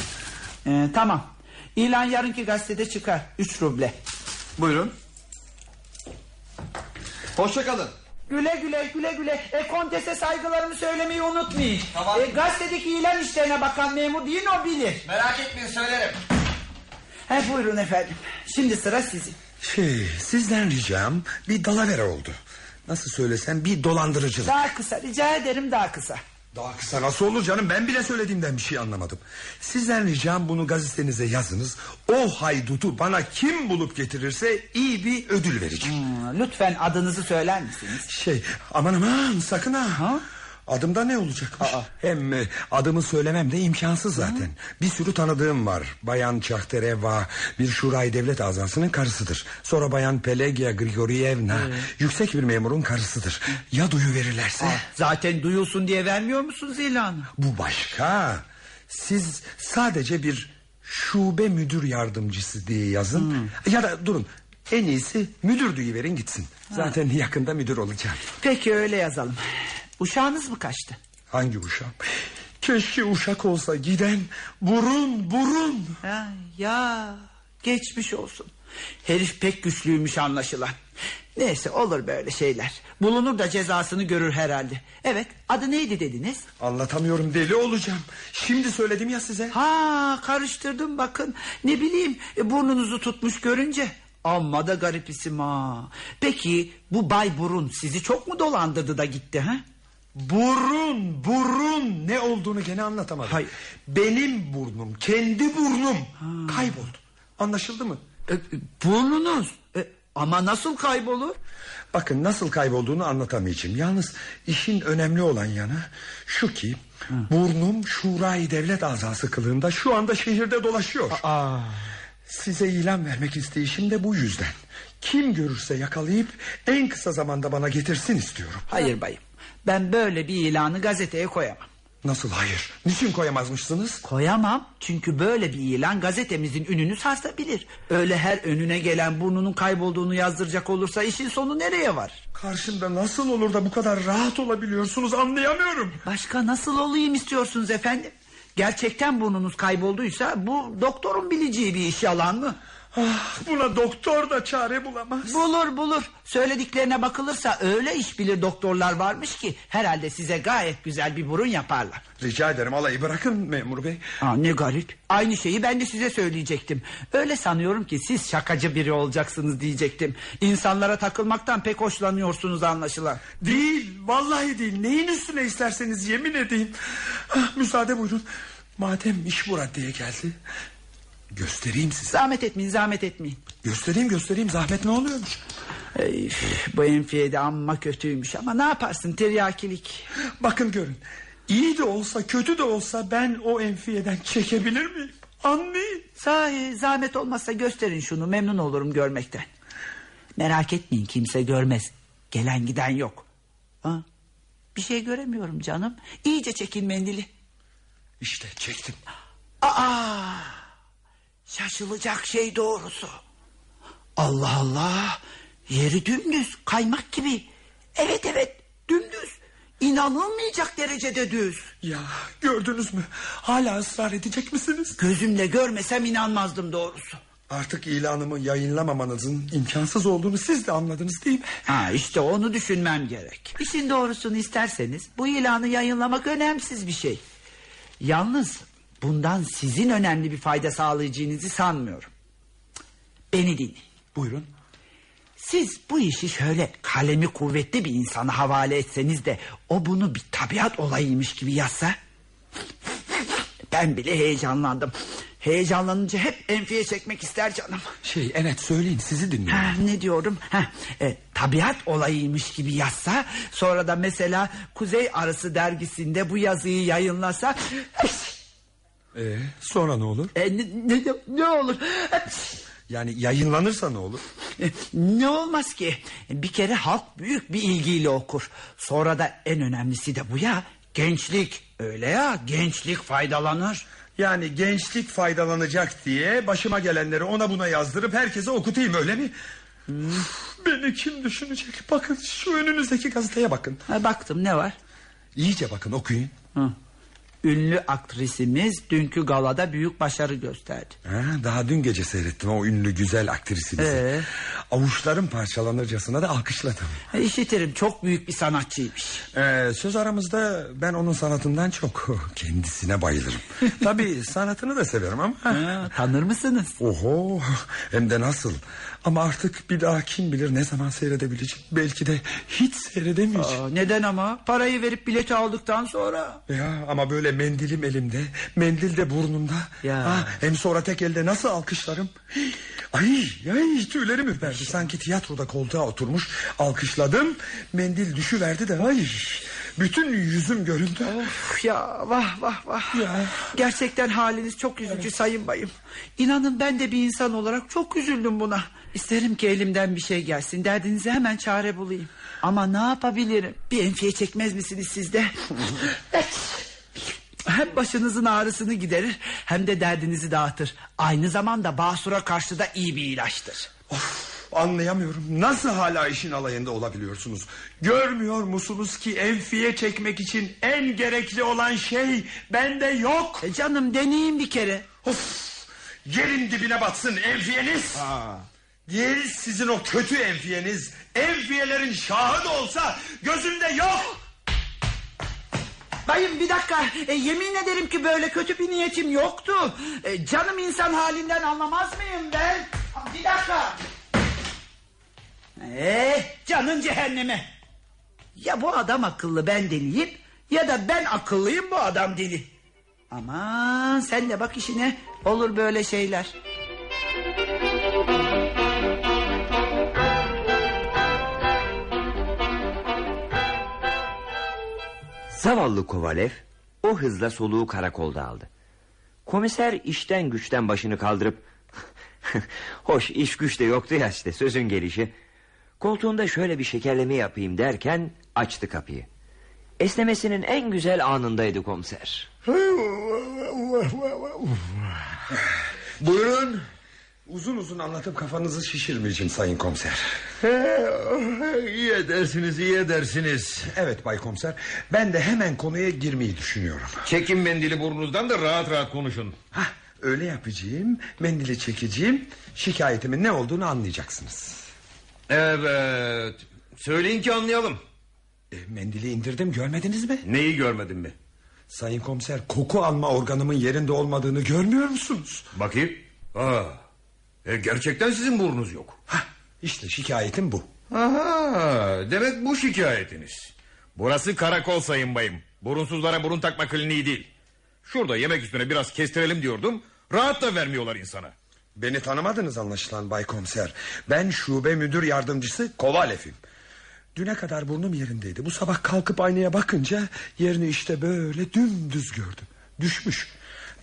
Ee, tamam. İlan yarınki gazetede çıkar. 3 ruble. Buyurun. Hoşçakalın. Güle güle güle güle. E, kontese saygılarımı söylemeyi unutmayın. Tamam. E, gazetedeki ilan işlerine bakan memur değil o bilir. Merak etmeyin söylerim. He, buyurun efendim. Şimdi sıra sizin. Şey sizden ricam bir dalavere oldu. Nasıl söylesem bir dolandırıcılık. Daha kısa rica ederim daha kısa. Daha kısa nasıl olur canım ben bile söylediğimden bir şey anlamadım. Sizden ricam bunu gazetenize yazınız. O haydutu bana kim bulup getirirse iyi bir ödül vereceğim. Hmm, lütfen adınızı söyler misiniz? Şey aman aman sakın ha. Adımda ne olacakmış? Hem e, adımı söylemem de imkansız zaten. Bir sürü tanıdığım var. Bayan Çahtereva bir şuray devlet azasının karısıdır. Sonra bayan Pelagia Grigorievna yüksek bir memurun karısıdır. Ya duyu verirlerse? Zaten duyulsun diye vermiyor musunuz ilanı? Bu başka. Siz sadece bir şube müdür yardımcısı diye yazın. Ya da durun. En iyisi müdür verin gitsin. Zaten yakında müdür olacağım. Peki öyle yazalım. Uşağınız mı kaçtı? Hangi uşak? Keşke uşak olsa giden burun burun. Ha, ya geçmiş olsun. Herif pek güçlüymüş anlaşılan. Neyse olur böyle şeyler. Bulunur da cezasını görür herhalde. Evet adı neydi dediniz? Anlatamıyorum deli olacağım. Şimdi söyledim ya size. Ha karıştırdım bakın. Ne bileyim e, burnunuzu tutmuş görünce. Amma da garip isim ha. Peki bu Bay Burun sizi çok mu dolandırdı da gitti ha? Burun burun ne olduğunu gene anlatamadım. Hayır. Benim burnum kendi burnum kayboldu. Anlaşıldı mı? E, e, burnunuz. E, ama nasıl kaybolur? Bakın nasıl kaybolduğunu anlatamayacağım. Yalnız işin önemli olan yanı şu ki... ...burnum şurayı devlet azası kılığında şu anda şehirde dolaşıyor. Aa. Size ilan vermek isteyişim de bu yüzden. Kim görürse yakalayıp en kısa zamanda bana getirsin istiyorum. Hayır bayım. Ben böyle bir ilanı gazeteye koyamam. Nasıl hayır? Niçin koyamazmışsınız? Koyamam çünkü böyle bir ilan gazetemizin ününü sarsabilir. Öyle her önüne gelen burnunun kaybolduğunu yazdıracak olursa işin sonu nereye var? Karşımda nasıl olur da bu kadar rahat olabiliyorsunuz anlayamıyorum. Başka nasıl olayım istiyorsunuz efendim? Gerçekten burnunuz kaybolduysa bu doktorun bileceği bir iş yalan mı? Ah, buna doktor da çare bulamaz. Bulur bulur. Söylediklerine bakılırsa öyle iş bilir doktorlar varmış ki herhalde size gayet güzel bir burun yaparlar. Rica ederim alayı bırakın memur bey. Aa, ne garip. Aynı şeyi ben de size söyleyecektim. Öyle sanıyorum ki siz şakacı biri olacaksınız diyecektim. İnsanlara takılmaktan pek hoşlanıyorsunuz anlaşılan. Değil vallahi değil neyin üstüne isterseniz yemin edeyim. Ah, müsaade buyurun. Madem iş bu raddeye geldi göstereyim size. Zahmet etmeyin zahmet etmeyin. Göstereyim göstereyim zahmet ne oluyormuş? Ey, bu enfiye de amma kötüymüş ama ne yaparsın tiryakilik. Bakın görün. İyi de olsa kötü de olsa ben o enfiyeden çekebilir miyim? Anlayın. Sahi zahmet olmazsa gösterin şunu memnun olurum görmekten. Merak etmeyin kimse görmez. Gelen giden yok. Ha? Bir şey göremiyorum canım. İyice çekin mendili. İşte çektim. Aa! Şaşılacak şey doğrusu. Allah Allah. Yeri dümdüz, kaymak gibi. Evet evet, dümdüz. İnanılmayacak derecede düz. Ya gördünüz mü? Hala ısrar edecek misiniz? Gözümle görmesem inanmazdım doğrusu. Artık ilanımı yayınlamamanızın imkansız olduğunu siz de anladınız değil mi? Ha işte onu düşünmem gerek. İşin doğrusunu isterseniz bu ilanı yayınlamak önemsiz bir şey. Yalnız bundan sizin önemli bir fayda sağlayacağınızı sanmıyorum. Beni dinleyin. Buyurun. Siz bu işi şöyle kalemi kuvvetli bir insana havale etseniz de o bunu bir tabiat olayıymış gibi yazsa. Ben bile heyecanlandım. Heyecanlanınca hep enfiye çekmek ister canım. Şey evet söyleyin sizi dinliyorum. Ha, ne diyorum? Ha, e, tabiat olayıymış gibi yazsa sonra da mesela Kuzey Arısı dergisinde bu yazıyı yayınlasa Ee, sonra ne olur? e, ne, ne, ne olur? Yani yayınlanırsa ne olur? Ne olmaz ki? Bir kere halk büyük bir ilgiyle okur. Sonra da en önemlisi de bu ya. Gençlik. Öyle ya gençlik faydalanır. Yani gençlik faydalanacak diye başıma gelenleri ona buna yazdırıp herkese okutayım öyle mi? Beni kim düşünecek? Bakın şu önünüzdeki gazeteye bakın. Ha, baktım ne var? İyice bakın okuyun. Hı. Ünlü aktrisimiz dünkü galada büyük başarı gösterdi. Ha, daha dün gece seyrettim o ünlü güzel aktrisimizi. Ee? Avuçlarım parçalanırcasına da alkışladım. Ha, İşitirim çok büyük bir sanatçıymış. Ee, söz aramızda ben onun sanatından çok kendisine bayılırım. Tabii sanatını da severim ama. Ha, tanır mısınız? Oho hem de nasıl. Ama artık bir daha kim bilir ne zaman seyredebilecek. Belki de hiç seyredemeyecek. Aa, neden ama? Parayı verip bileti aldıktan sonra. Ya ama böyle mendilim elimde, mendil de burnumda. Ya. Ha, hem sonra tek elde nasıl alkışlarım? Ay, ay tüylerim ürperdi. Sanki tiyatroda koltuğa oturmuş. Alkışladım, mendil düşüverdi de ay. Bütün yüzüm göründü. Of ya vah vah vah. Ya. Gerçekten haliniz çok üzücü sayın bayım. İnanın ben de bir insan olarak çok üzüldüm buna. İsterim ki elimden bir şey gelsin. Derdinize hemen çare bulayım. Ama ne yapabilirim? Bir enfiye çekmez misiniz siz de? hem başınızın ağrısını giderir hem de derdinizi dağıtır. Aynı zamanda basura karşı da iyi bir ilaçtır. Anlayamıyorum. Nasıl hala işin alayında olabiliyorsunuz? Görmüyor musunuz ki enfiye çekmek için en gerekli olan şey bende yok. E canım deneyin bir kere. Of! Yerin dibine batsın enfiyeniz. Değil sizin o kötü enfiyeniz. Enfiyelerin şahı da olsa gözümde yok. Bayım bir dakika e, yemin ederim ki böyle kötü bir niyetim yoktu. E, canım insan halinden anlamaz mıyım ben? Bir dakika. Eh canın cehenneme. Ya bu adam akıllı ben deliyim ya da ben akıllıyım bu adam deli. Aman sen de bak işine olur böyle şeyler. Zavallı Kovalev o hızla soluğu karakolda aldı. Komiser işten güçten başını kaldırıp... Hoş iş güç de yoktu ya işte sözün gelişi. Koltuğunda şöyle bir şekerleme yapayım derken açtı kapıyı. Esnemesinin en güzel anındaydı komiser. Buyurun. Uzun uzun anlatıp kafanızı şişirmeyeceğim sayın komiser. iyi edersiniz iyi edersiniz. Evet bay komiser. Ben de hemen konuya girmeyi düşünüyorum. Çekin mendili burnunuzdan da rahat rahat konuşun. Hah, Öyle yapacağım mendili çekeceğim Şikayetimin ne olduğunu anlayacaksınız Evet Söyleyin ki anlayalım e, Mendili indirdim görmediniz mi? Neyi görmedin mi? Sayın komiser koku alma organımın yerinde olmadığını görmüyor musunuz? Bakayım Aa, e, Gerçekten sizin burnunuz yok Hah, İşte şikayetim bu Aha, demek bu şikayetiniz. Burası karakol sayın bayım. Burunsuzlara burun takma kliniği değil. Şurada yemek üstüne biraz kestirelim diyordum. Rahat da vermiyorlar insana. Beni tanımadınız anlaşılan Bay Komiser. Ben şube müdür yardımcısı Kovalev'im. Düne kadar burnum yerindeydi. Bu sabah kalkıp aynaya bakınca yerini işte böyle dümdüz gördüm. Düşmüş.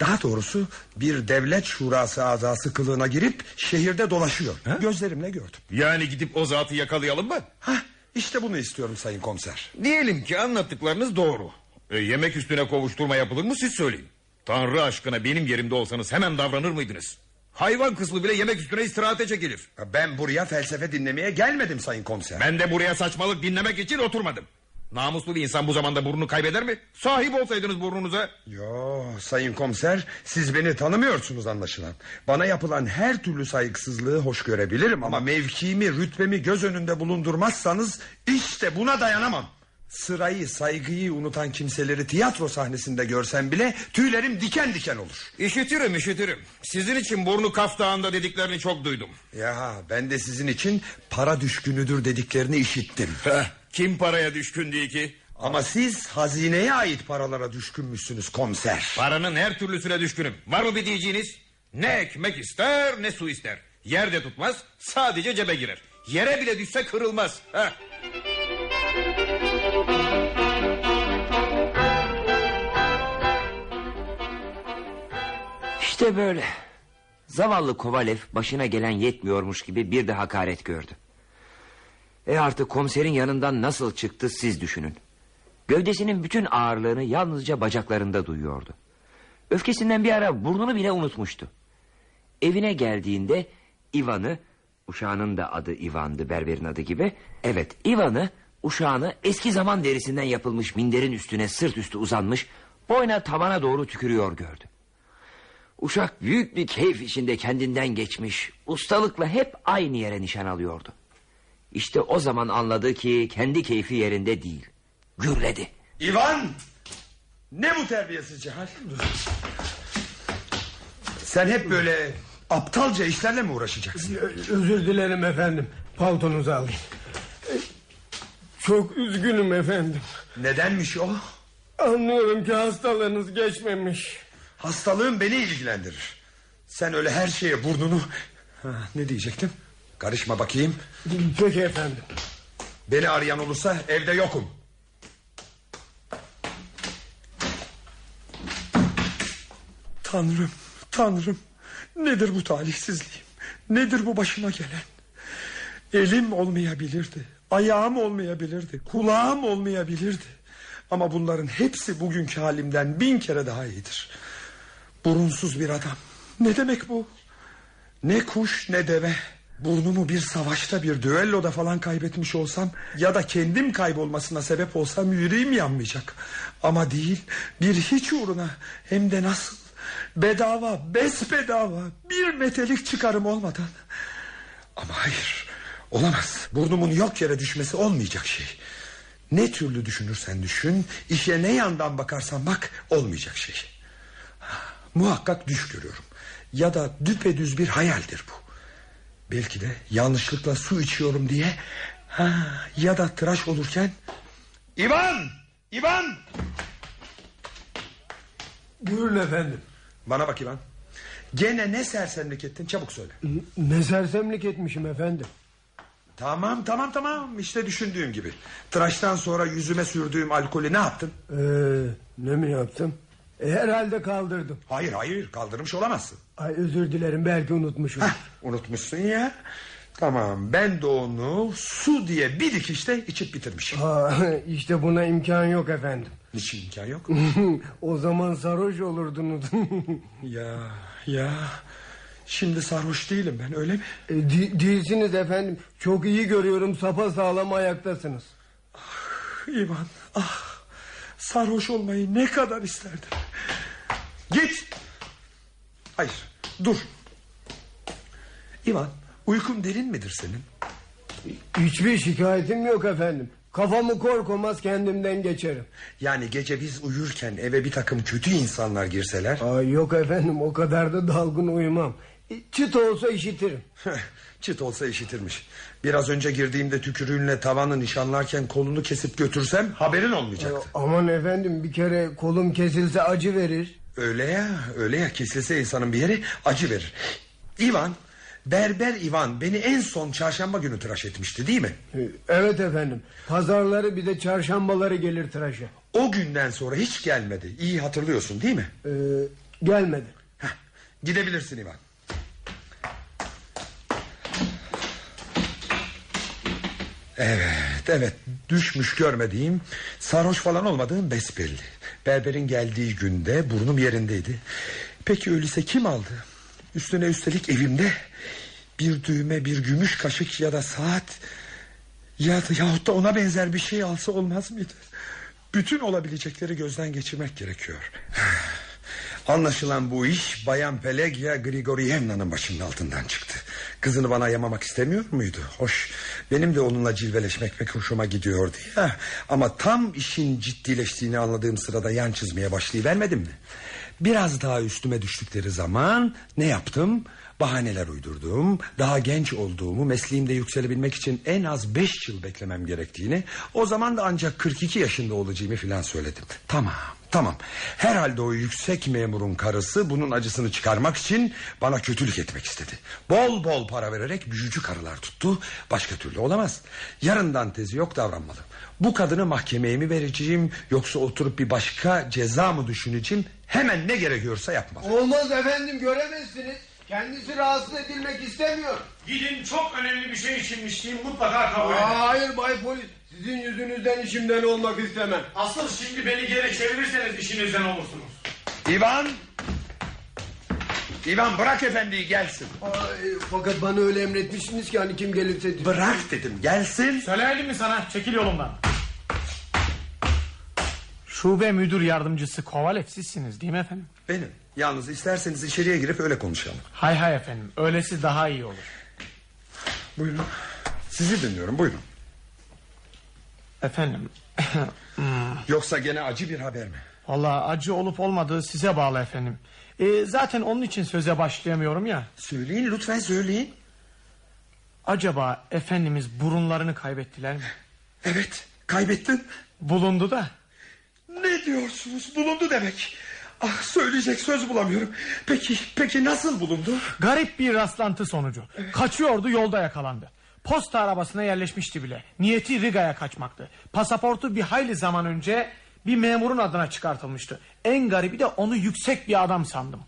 Daha doğrusu bir devlet şurası azası kılığına girip şehirde dolaşıyor. Gözlerimle gördüm. Yani gidip o zatı yakalayalım mı? Hah, işte bunu istiyorum sayın komiser. Diyelim ki anlattıklarınız doğru. E, yemek üstüne kovuşturma yapılır mı siz söyleyin. Tanrı aşkına benim yerimde olsanız hemen davranır mıydınız? Hayvan kısmı bile yemek üstüne istirahate çekilir. Ben buraya felsefe dinlemeye gelmedim sayın komiser. Ben de buraya saçmalık dinlemek için oturmadım. Namuslu bir insan bu zamanda burnunu kaybeder mi? Sahip olsaydınız burnunuza. Yo sayın komiser siz beni tanımıyorsunuz anlaşılan. Bana yapılan her türlü saygısızlığı hoş görebilirim ama mevkimi rütbemi göz önünde bulundurmazsanız işte buna dayanamam. Sırayı saygıyı unutan kimseleri tiyatro sahnesinde görsem bile tüylerim diken diken olur. İşitirim işitirim. Sizin için burnu kaftağında dediklerini çok duydum. Ya ben de sizin için para düşkünüdür dediklerini işittim. Heh, kim paraya düşkün değil ki? Ama siz hazineye ait paralara düşkünmüşsünüz komiser. Paranın her türlüsüne düşkünüm. Var mı bir diyeceğiniz? Ne ekmek ister ne su ister. Yerde tutmaz sadece cebe girer. Yere bile düşse kırılmaz. Heh. İşte böyle. Zavallı Kovalev başına gelen yetmiyormuş gibi bir de hakaret gördü. E artık komiserin yanından nasıl çıktı siz düşünün. Gövdesinin bütün ağırlığını yalnızca bacaklarında duyuyordu. Öfkesinden bir ara burnunu bile unutmuştu. Evine geldiğinde Ivan'ı, uşağının da adı Ivan'dı berberin adı gibi. Evet Ivan'ı, uşağını eski zaman derisinden yapılmış minderin üstüne sırt üstü uzanmış... ...boyna tavana doğru tükürüyor gördü. Uşak büyük bir keyif içinde kendinden geçmiş... ...ustalıkla hep aynı yere nişan alıyordu. İşte o zaman anladı ki kendi keyfi yerinde değil. Gürledi. İvan! Ne bu terbiyesizce hal? Sen hep böyle aptalca işlerle mi uğraşacaksın? Özür dilerim efendim. Paltonuzu alayım. Çok üzgünüm efendim. Nedenmiş o? Anlıyorum ki hastalığınız geçmemiş. Hastalığın beni ilgilendirir. Sen öyle her şeye burnunu... Ha, ne diyecektim? Karışma bakayım. Peki efendim. Beni arayan olursa evde yokum. Tanrım, Tanrım. Nedir bu talihsizliğim? Nedir bu başıma gelen? Elim olmayabilirdi. Ayağım olmayabilirdi. Kulağım olmayabilirdi. Ama bunların hepsi bugünkü halimden bin kere daha iyidir. Burunsuz bir adam. Ne demek bu? Ne kuş ne deve. Burnumu bir savaşta bir düelloda falan kaybetmiş olsam ya da kendim kaybolmasına sebep olsam yüreğim yanmayacak. Ama değil bir hiç uğruna hem de nasıl bedava besbedava bir metelik çıkarım olmadan. Ama hayır olamaz burnumun yok yere düşmesi olmayacak şey. Ne türlü düşünürsen düşün işe ne yandan bakarsan bak olmayacak şey. Muhakkak düş görüyorum ya da düpedüz bir hayaldir bu. Belki de yanlışlıkla su içiyorum diye ha, ya da tıraş olurken İvan! İvan! Buyurun efendim. Bana bak İvan. Gene ne sersemlik ettin çabuk söyle. Ne sersemlik etmişim efendim. Tamam tamam tamam işte düşündüğüm gibi. Tıraştan sonra yüzüme sürdüğüm alkolü ne yaptın? Ee, ne mi yaptım? E, herhalde kaldırdım. Hayır hayır kaldırmış olamazsın. Ay özür dilerim belki unutmuşum. Heh, unutmuşsun ya. Tamam ben de onu su diye bir dikişte içip bitirmişim. Aa, işte buna imkan yok efendim. Niçin imkan yok? o zaman sarhoş olurdunuz. ya ya şimdi sarhoş değilim ben öyle mi? E, de- değilsiniz efendim. Çok iyi görüyorum sapa sağlam ayaktasınız. Ah, İvan ah sarhoş olmayı ne kadar isterdim. Git Hayır dur. İvan uykun derin midir senin? Hiçbir şikayetim yok efendim. Kafamı korkmaz kendimden geçerim. Yani gece biz uyurken eve bir takım kötü insanlar girseler... Aa, yok efendim o kadar da dalgın uyumam. E, Çıt olsa işitirim. Çıt olsa işitirmiş. Biraz önce girdiğimde tükürüğünle tavanı nişanlarken kolunu kesip götürsem haberin olmayacaktı. Aman efendim bir kere kolum kesilse acı verir. Öyle ya öyle ya kesilse insanın bir yeri acı verir. İvan Berber İvan beni en son çarşamba günü tıraş etmişti değil mi? E, Evet efendim. Pazarları bir de çarşambaları gelir tıraşa. O günden sonra hiç gelmedi. İyi hatırlıyorsun değil mi? Ee, gelmedi. Gidebilirsin İvan. Evet evet düşmüş görmediğim sarhoş falan olmadığım besbelli. Berberin geldiği günde burnum yerindeydi. Peki öyleyse kim aldı? Üstüne üstelik evimde bir düğme bir gümüş kaşık ya da saat ya da yahut da ona benzer bir şey alsa olmaz mıydı? Bütün olabilecekleri gözden geçirmek gerekiyor. Anlaşılan bu iş Bayan Pelegya Grigorievna'nın başının altından çıktı. Kızını bana yamamak istemiyor muydu? Hoş benim de onunla cilveleşmek pek hoşuma gidiyordu ya. Ama tam işin ciddileştiğini anladığım sırada yan çizmeye başlayıvermedim mi? Biraz daha üstüme düştükleri zaman ne yaptım? Bahaneler uydurdum. Daha genç olduğumu, mesleğimde yükselebilmek için en az beş yıl beklemem gerektiğini... ...o zaman da ancak 42 yaşında olacağımı filan söyledim. Tamam, tamam. Herhalde o yüksek memurun karısı bunun acısını çıkarmak için bana kötülük etmek istedi. Bol bol para vererek büyücü karılar tuttu. Başka türlü olamaz. Yarından tezi yok davranmalı. Bu kadını mahkemeye mi vereceğim yoksa oturup bir başka ceza mı düşüneceğim? Hemen ne gerekiyorsa yapmalı. Olmaz efendim göremezsiniz. Kendisi rahatsız edilmek istemiyor. Gidin çok önemli bir şey içinmiş diyeyim mutlaka kabul edin. Aa, hayır bay polis. Sizin yüzünüzden işimden olmak istemem. Asıl şimdi beni geri çevirirseniz işinizden olursunuz. İvan! İvan bırak efendiyi gelsin. Ay, fakat bana öyle emretmişsiniz ki hani kim gelirse... Bırak dedim gelsin. Söyleyelim mi sana? Çekil yolumdan. Şube müdür yardımcısı Kovalev sizsiniz değil mi efendim? Benim. Yalnız isterseniz içeriye girip öyle konuşalım. Hay hay efendim. Öylesi daha iyi olur. Buyurun. Sizi dinliyorum buyurun. Efendim. Yoksa gene acı bir haber mi? Vallahi acı olup olmadığı size bağlı efendim. Ee, zaten onun için söze başlayamıyorum ya. Söyleyin lütfen söyleyin. Acaba Efendimiz burunlarını kaybettiler mi? Evet kaybettim. Bulundu da. Ne diyorsunuz bulundu demek. Ah söyleyecek söz bulamıyorum. Peki peki nasıl bulundu? Garip bir rastlantı sonucu. Kaçıyordu yolda yakalandı. Posta arabasına yerleşmişti bile. Niyeti Riga'ya kaçmaktı. Pasaportu bir hayli zaman önce bir memurun adına çıkartılmıştı. En garibi de onu yüksek bir adam sandım.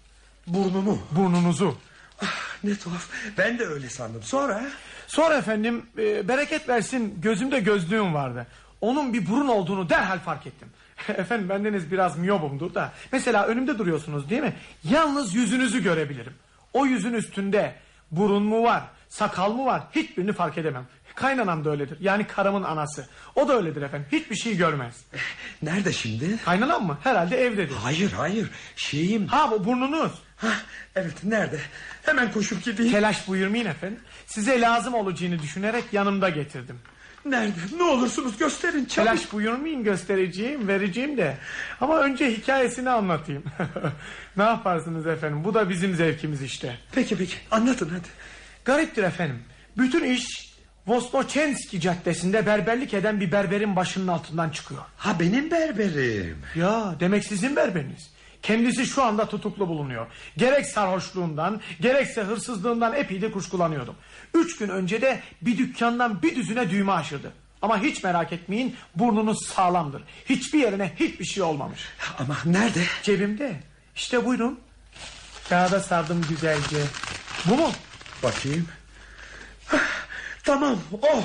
Burnumu? Burnunuzu. Ah, ne tuhaf. Ben de öyle sandım. Sonra? Sonra efendim e, bereket versin gözümde gözlüğüm vardı. Onun bir burun olduğunu derhal fark ettim. Efendim bendeniz biraz miyobumdur da. Mesela önümde duruyorsunuz değil mi? Yalnız yüzünüzü görebilirim. O yüzün üstünde burun mu var, sakal mı var hiçbirini fark edemem. Kaynanam da öyledir. Yani karımın anası. O da öyledir efendim. Hiçbir şey görmez. Nerede şimdi? Kaynanam mı? Herhalde evdedir. Hayır hayır. Şeyim. Ha bu burnunuz. Ha, evet nerede? Hemen koşup gideyim. Telaş buyurmayın efendim. Size lazım olacağını düşünerek yanımda getirdim. Nerede? Ne olursunuz gösterin çabuk. Telaş buyurmayın göstereceğim vereceğim de. Ama önce hikayesini anlatayım. ne yaparsınız efendim bu da bizim zevkimiz işte. Peki peki anlatın hadi. Gariptir efendim. Bütün iş Vosnoçenski caddesinde berberlik eden bir berberin başının altından çıkıyor. Ha benim berberim. Ya demek sizin berberiniz. Kendisi şu anda tutuklu bulunuyor. Gerek sarhoşluğundan gerekse hırsızlığından epeydir kuşkulanıyordum. Üç gün önce de bir dükkandan bir düzüne düğme aşırdı. Ama hiç merak etmeyin burnunuz sağlamdır. Hiçbir yerine hiçbir şey olmamış. Ama nerede? Cebimde. İşte buyurun. Kağıda sardım güzelce. Bu mu? Bakayım. Hah, Tamam oh.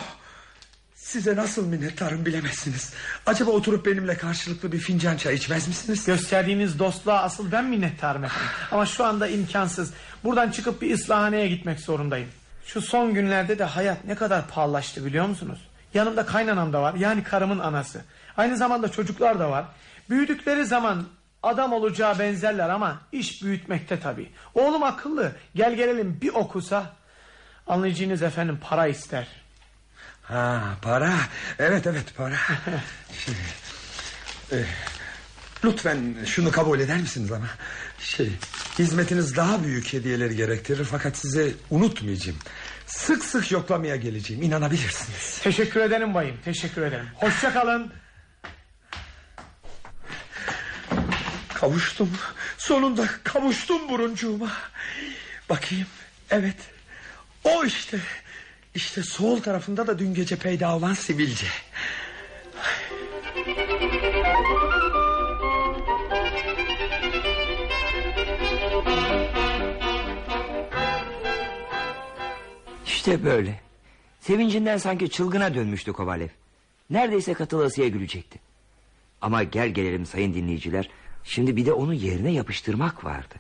Size nasıl minnettarım bilemezsiniz. Acaba oturup benimle karşılıklı bir fincan çay içmez misiniz? Gösterdiğiniz dostluğa asıl ben minnettarım efendim. Ama şu anda imkansız. Buradan çıkıp bir ıslahaneye gitmek zorundayım. Şu son günlerde de hayat ne kadar pahalılaştı biliyor musunuz? Yanımda kaynanam da var yani karımın anası. Aynı zamanda çocuklar da var. Büyüdükleri zaman Adam olacağı benzerler ama iş büyütmekte tabii. Oğlum akıllı. Gel gelelim bir okusa. Anlayacağınız efendim para ister. Ha para. Evet evet para. şey, e, lütfen şunu kabul eder misiniz ama? Şey, hizmetiniz daha büyük hediyeleri gerektirir fakat size unutmayacağım. Sık sık yoklamaya geleceğim inanabilirsiniz. Teşekkür ederim bayım. Teşekkür ederim. Hoşça kalın. Kavuştum. Sonunda kavuştum buruncuğuma. Bakayım. Evet. O işte. İşte sol tarafında da dün gece peyda olan sivilce. İşte böyle. Sevincinden sanki çılgına dönmüştü Kovalev. Neredeyse katılasıya gülecekti. Ama gel gelelim sayın dinleyiciler. Şimdi bir de onu yerine yapıştırmak vardı.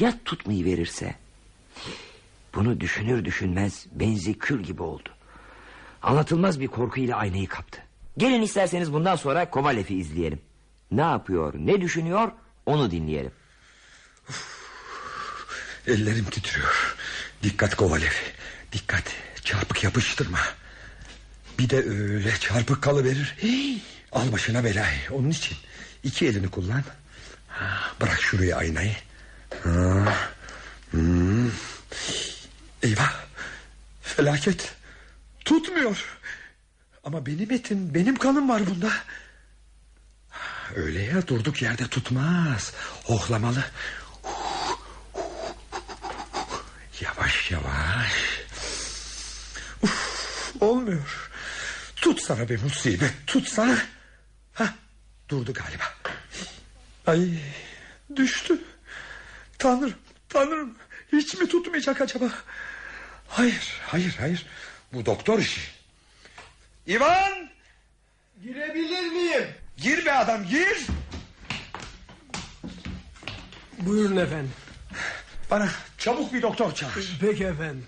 Ya tutmayı verirse? Bunu düşünür düşünmez benzi kül gibi oldu. Anlatılmaz bir korkuyla aynayı kaptı. Gelin isterseniz bundan sonra Kovalev'i izleyelim. Ne yapıyor, ne düşünüyor onu dinleyelim. Ellerim titriyor. Dikkat Kovalev. Dikkat. Çarpık yapıştırma. Bir de öyle çarpık kalıverir. Hey, al başına belayı. Onun için iki elini kullan. Bırak şuraya aynayı. Ha, hmm. Eyvah. Felaket. Tutmuyor. Ama benim etim, benim kanım var bunda. Öyle ya durduk yerde tutmaz. Hohlamalı. Yavaş yavaş. Uf, olmuyor. Tut sana be musibet tut sana. Hah, durdu galiba. Ay düştü. Tanrım tanrım hiç mi tutmayacak acaba? Hayır hayır hayır bu doktor işi. İvan Girebilir miyim? gir be adam gir. Buyurun efendim. Bana çabuk bir doktor çağır. Peki efendim.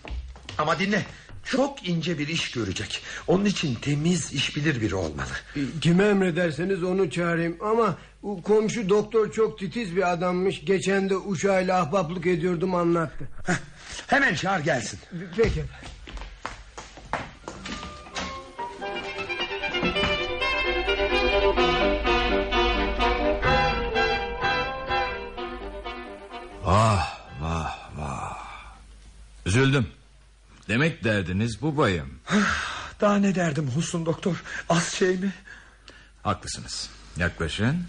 Ama dinle çok ince bir iş görecek. Onun için temiz iş bilir biri olmalı. Kime emrederseniz onu çağırayım ama bu komşu doktor çok titiz bir adammış. Geçen de uşağıyla ahbaplık ediyordum anlattı. Hemen çağır gelsin. Peki. Vah vah vah. Üzüldüm. Demek derdiniz bu bayım. Daha ne derdim Husun doktor az şey mi? Haklısınız. Yaklaşın.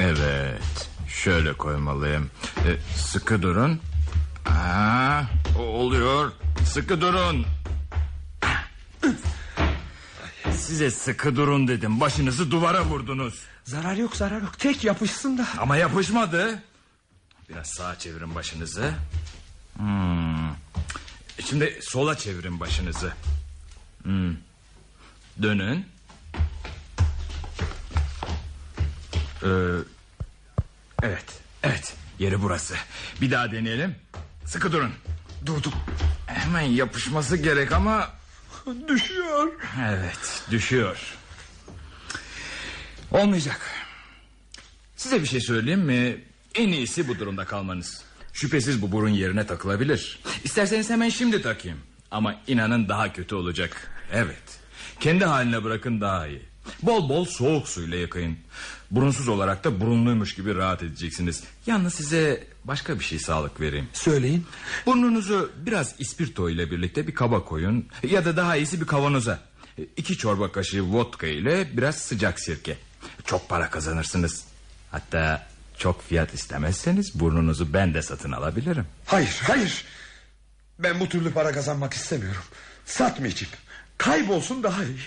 Evet. Şöyle koymalıyım. Ee, sıkı durun. Aa, oluyor. Sıkı durun. Size sıkı durun dedim. Başınızı duvara vurdunuz. Zarar yok zarar yok tek yapışsın da. Ama yapışmadı. Biraz sağa çevirin başınızı. Hmm. Şimdi sola çevirin başınızı. Hmm. Dönün. Ee, evet, evet. Yeri burası. Bir daha deneyelim. Sıkı durun. Durdum. Hemen yapışması gerek ama... Düşüyor. Evet, düşüyor. Olmayacak. Size bir şey söyleyeyim mi? En iyisi bu durumda kalmanız. Şüphesiz bu burun yerine takılabilir. İsterseniz hemen şimdi takayım. Ama inanın daha kötü olacak. Evet. Kendi haline bırakın daha iyi. Bol bol soğuk suyla yıkayın. Burunsuz olarak da burunluymuş gibi rahat edeceksiniz. Yalnız size başka bir şey sağlık vereyim. Söyleyin. Burnunuzu biraz ispirto ile birlikte bir kaba koyun. Ya da daha iyisi bir kavanoza. İki çorba kaşığı vodka ile biraz sıcak sirke. Çok para kazanırsınız. Hatta çok fiyat istemezseniz burnunuzu ben de satın alabilirim. Hayır hayır. Ben bu türlü para kazanmak istemiyorum. Satmayacağım. Kaybolsun daha iyi.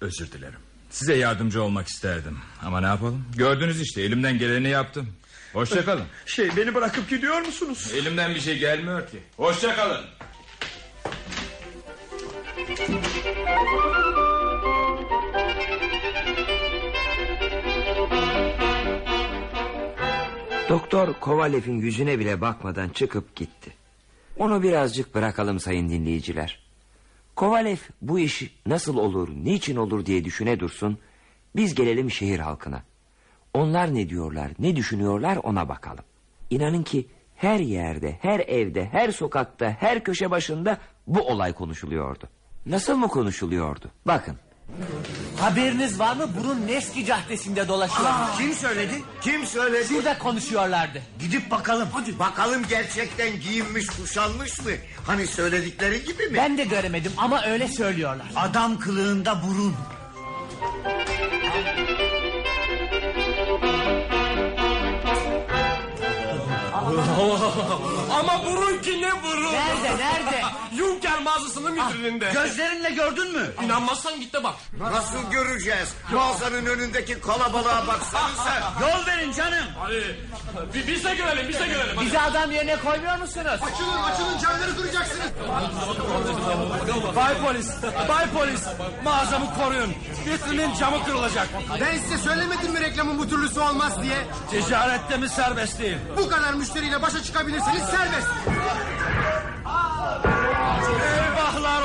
Özür dilerim. Size yardımcı olmak isterdim. Ama ne yapalım? Gördünüz işte elimden geleni yaptım. Hoşçakalın. Şey beni bırakıp gidiyor musunuz? Elimden bir şey gelmiyor ki. Hoşçakalın. Doktor Kovalev'in yüzüne bile bakmadan çıkıp gitti. Onu birazcık bırakalım sayın dinleyiciler. Kovalev bu iş nasıl olur, niçin olur diye düşüne dursun. Biz gelelim şehir halkına. Onlar ne diyorlar, ne düşünüyorlar ona bakalım. İnanın ki her yerde, her evde, her sokakta, her köşe başında bu olay konuşuluyordu. Nasıl mı konuşuluyordu? Bakın. Haberiniz var mı? Burun Nevski caddesinde dolaşıyor. Kim söyledi? Kim söyledi? Şurada konuşuyorlardı. Gidip bakalım. Bakalım gerçekten giyinmiş kuşanmış mı? Hani söyledikleri gibi mi? Ben de göremedim ama öyle söylüyorlar. Adam kılığında burun. Ama burun ki ne burun? Nerede, nerede? Junker mağazasının vitrininde. Gözlerinle gördün mü? İnanmazsan git de bak. Nasıl göreceğiz? Mağazanın önündeki kalabalığa baksanıza. Yol verin canım. Hadi. Bi- Biz de görelim, biz de görelim. hadi. Bizi adam yerine koymuyor musunuz? Açılın, açılın, camları kıracaksınız. Bay polis, bay polis. Mağazamı koruyun. Vitrinin camı kırılacak. Ben size söylemedim mi reklamın bu türlüsü olmaz diye? Ticarette mi serbest değil? Bu kadar müşteriyle başa çıkabilirseniz serbest.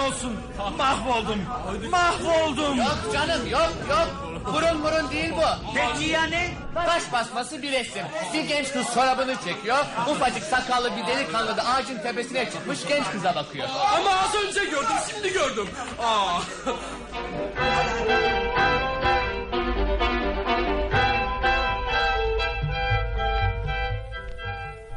Olsun. Mahvoldum. Mahvoldum. Yok canım yok yok. Burun burun değil bu. Peki ya ne? Taş basması bir resim. Bir genç kız çorabını çekiyor. Ufacık sakallı bir delikanlı da ağacın tepesine çıkmış genç kıza bakıyor. Ama az önce gördüm, şimdi gördüm. Aa.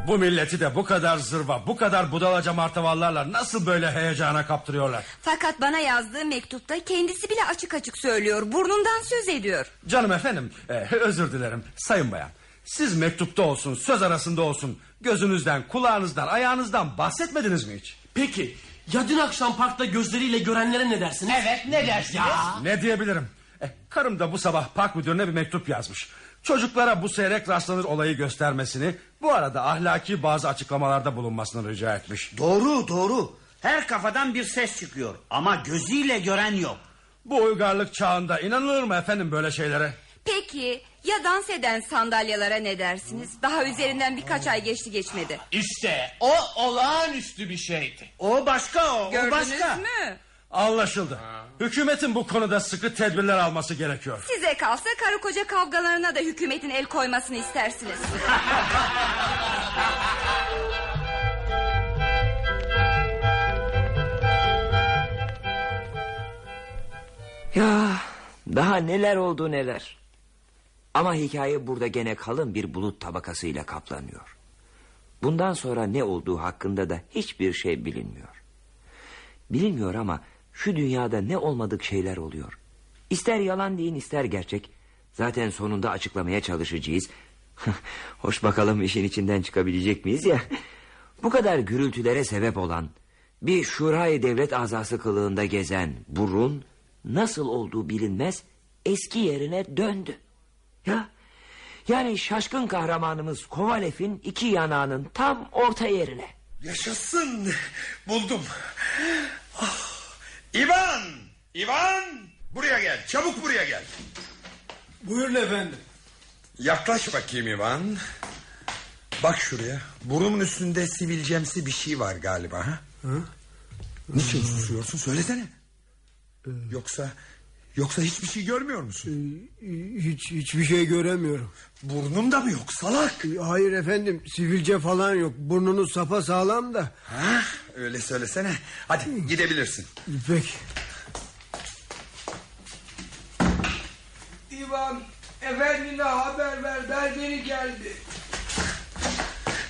Bu milleti de bu kadar zırva, bu kadar budalaca martavallarla nasıl böyle heyecana kaptırıyorlar? Fakat bana yazdığı mektupta kendisi bile açık açık söylüyor. Burnundan söz ediyor. Canım efendim, e, özür dilerim. Sayın bayan, siz mektupta olsun, söz arasında olsun... ...gözünüzden, kulağınızdan, ayağınızdan bahsetmediniz mi hiç? Peki, ya dün akşam parkta gözleriyle görenlere ne dersiniz? Evet ne dersiniz? Ne diyebilirim? E, karım da bu sabah park müdürüne bir mektup yazmış. Çocuklara bu seyrek rastlanır olayı göstermesini... ...bu arada ahlaki bazı açıklamalarda bulunmasını rica etmiş. Doğru doğru. Her kafadan bir ses çıkıyor. Ama gözüyle gören yok. Bu uygarlık çağında inanılır mı efendim böyle şeylere? Peki ya dans eden sandalyalara ne dersiniz? Daha üzerinden birkaç ay geçti geçmedi. İşte o olağanüstü bir şeydi. O başka o. Gördünüz o başka. mü? Anlaşıldı. Hükümetin bu konuda sıkı tedbirler alması gerekiyor. Size kalsa karı koca kavgalarına da hükümetin el koymasını istersiniz. Ya daha neler oldu neler. Ama hikaye burada gene kalın bir bulut tabakasıyla kaplanıyor. Bundan sonra ne olduğu hakkında da hiçbir şey bilinmiyor. Bilinmiyor ama şu dünyada ne olmadık şeyler oluyor. İster yalan deyin ister gerçek. Zaten sonunda açıklamaya çalışacağız. Hoş bakalım işin içinden çıkabilecek miyiz ya. Bu kadar gürültülere sebep olan... ...bir şurayı devlet azası kılığında gezen burun... ...nasıl olduğu bilinmez eski yerine döndü. Ya yani şaşkın kahramanımız Kovalev'in iki yanağının tam orta yerine. Yaşasın. Buldum. Ah, İvan! İvan! Buraya gel. Çabuk buraya gel. Buyurun efendim. Yaklaş bakayım İvan. Bak şuraya. Burnumun üstünde sivilcemsi bir şey var galiba. Ha? Hı? Niçin susuyorsun? Söylesene. Yoksa yoksa hiçbir şey görmüyor musun? Hiç hiçbir şey göremiyorum. Burnunda mı yok salak? Hayır efendim sivilce falan yok. Burnunuz sapa sağlam da. Ha, öyle söylesene. Hadi gidebilirsin. Peki. İvan efendine haber ver berberi geldi.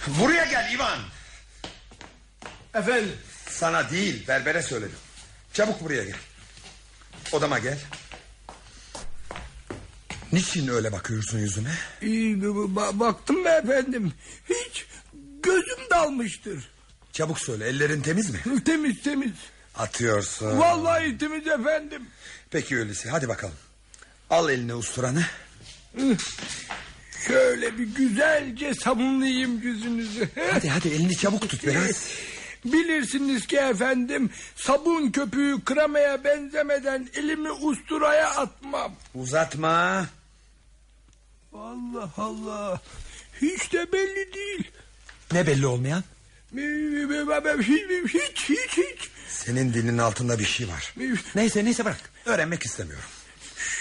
Buraya gel İvan. Efendim. Sana değil berbere söyledim. Çabuk buraya gel. Odama gel. Niçin öyle bakıyorsun yüzüme? İyi, ba- baktım be efendim. Hiç gözüm dalmıştır. Çabuk söyle ellerin temiz mi? Temiz temiz. Atıyorsun. Vallahi temiz efendim. Peki öyleyse hadi bakalım. Al eline usturanı. Şöyle bir güzelce sabunlayayım yüzünüzü. Hadi hadi elini çabuk tut biraz. Bilirsiniz ki efendim sabun köpüğü kremaya benzemeden elimi usturaya atmam. Uzatma. Allah Allah. Hiç de belli değil. Ne belli olmayan? Hiç hiç hiç. hiç. Senin dilinin altında bir şey var. Neyse neyse bırak. Öğrenmek istemiyorum.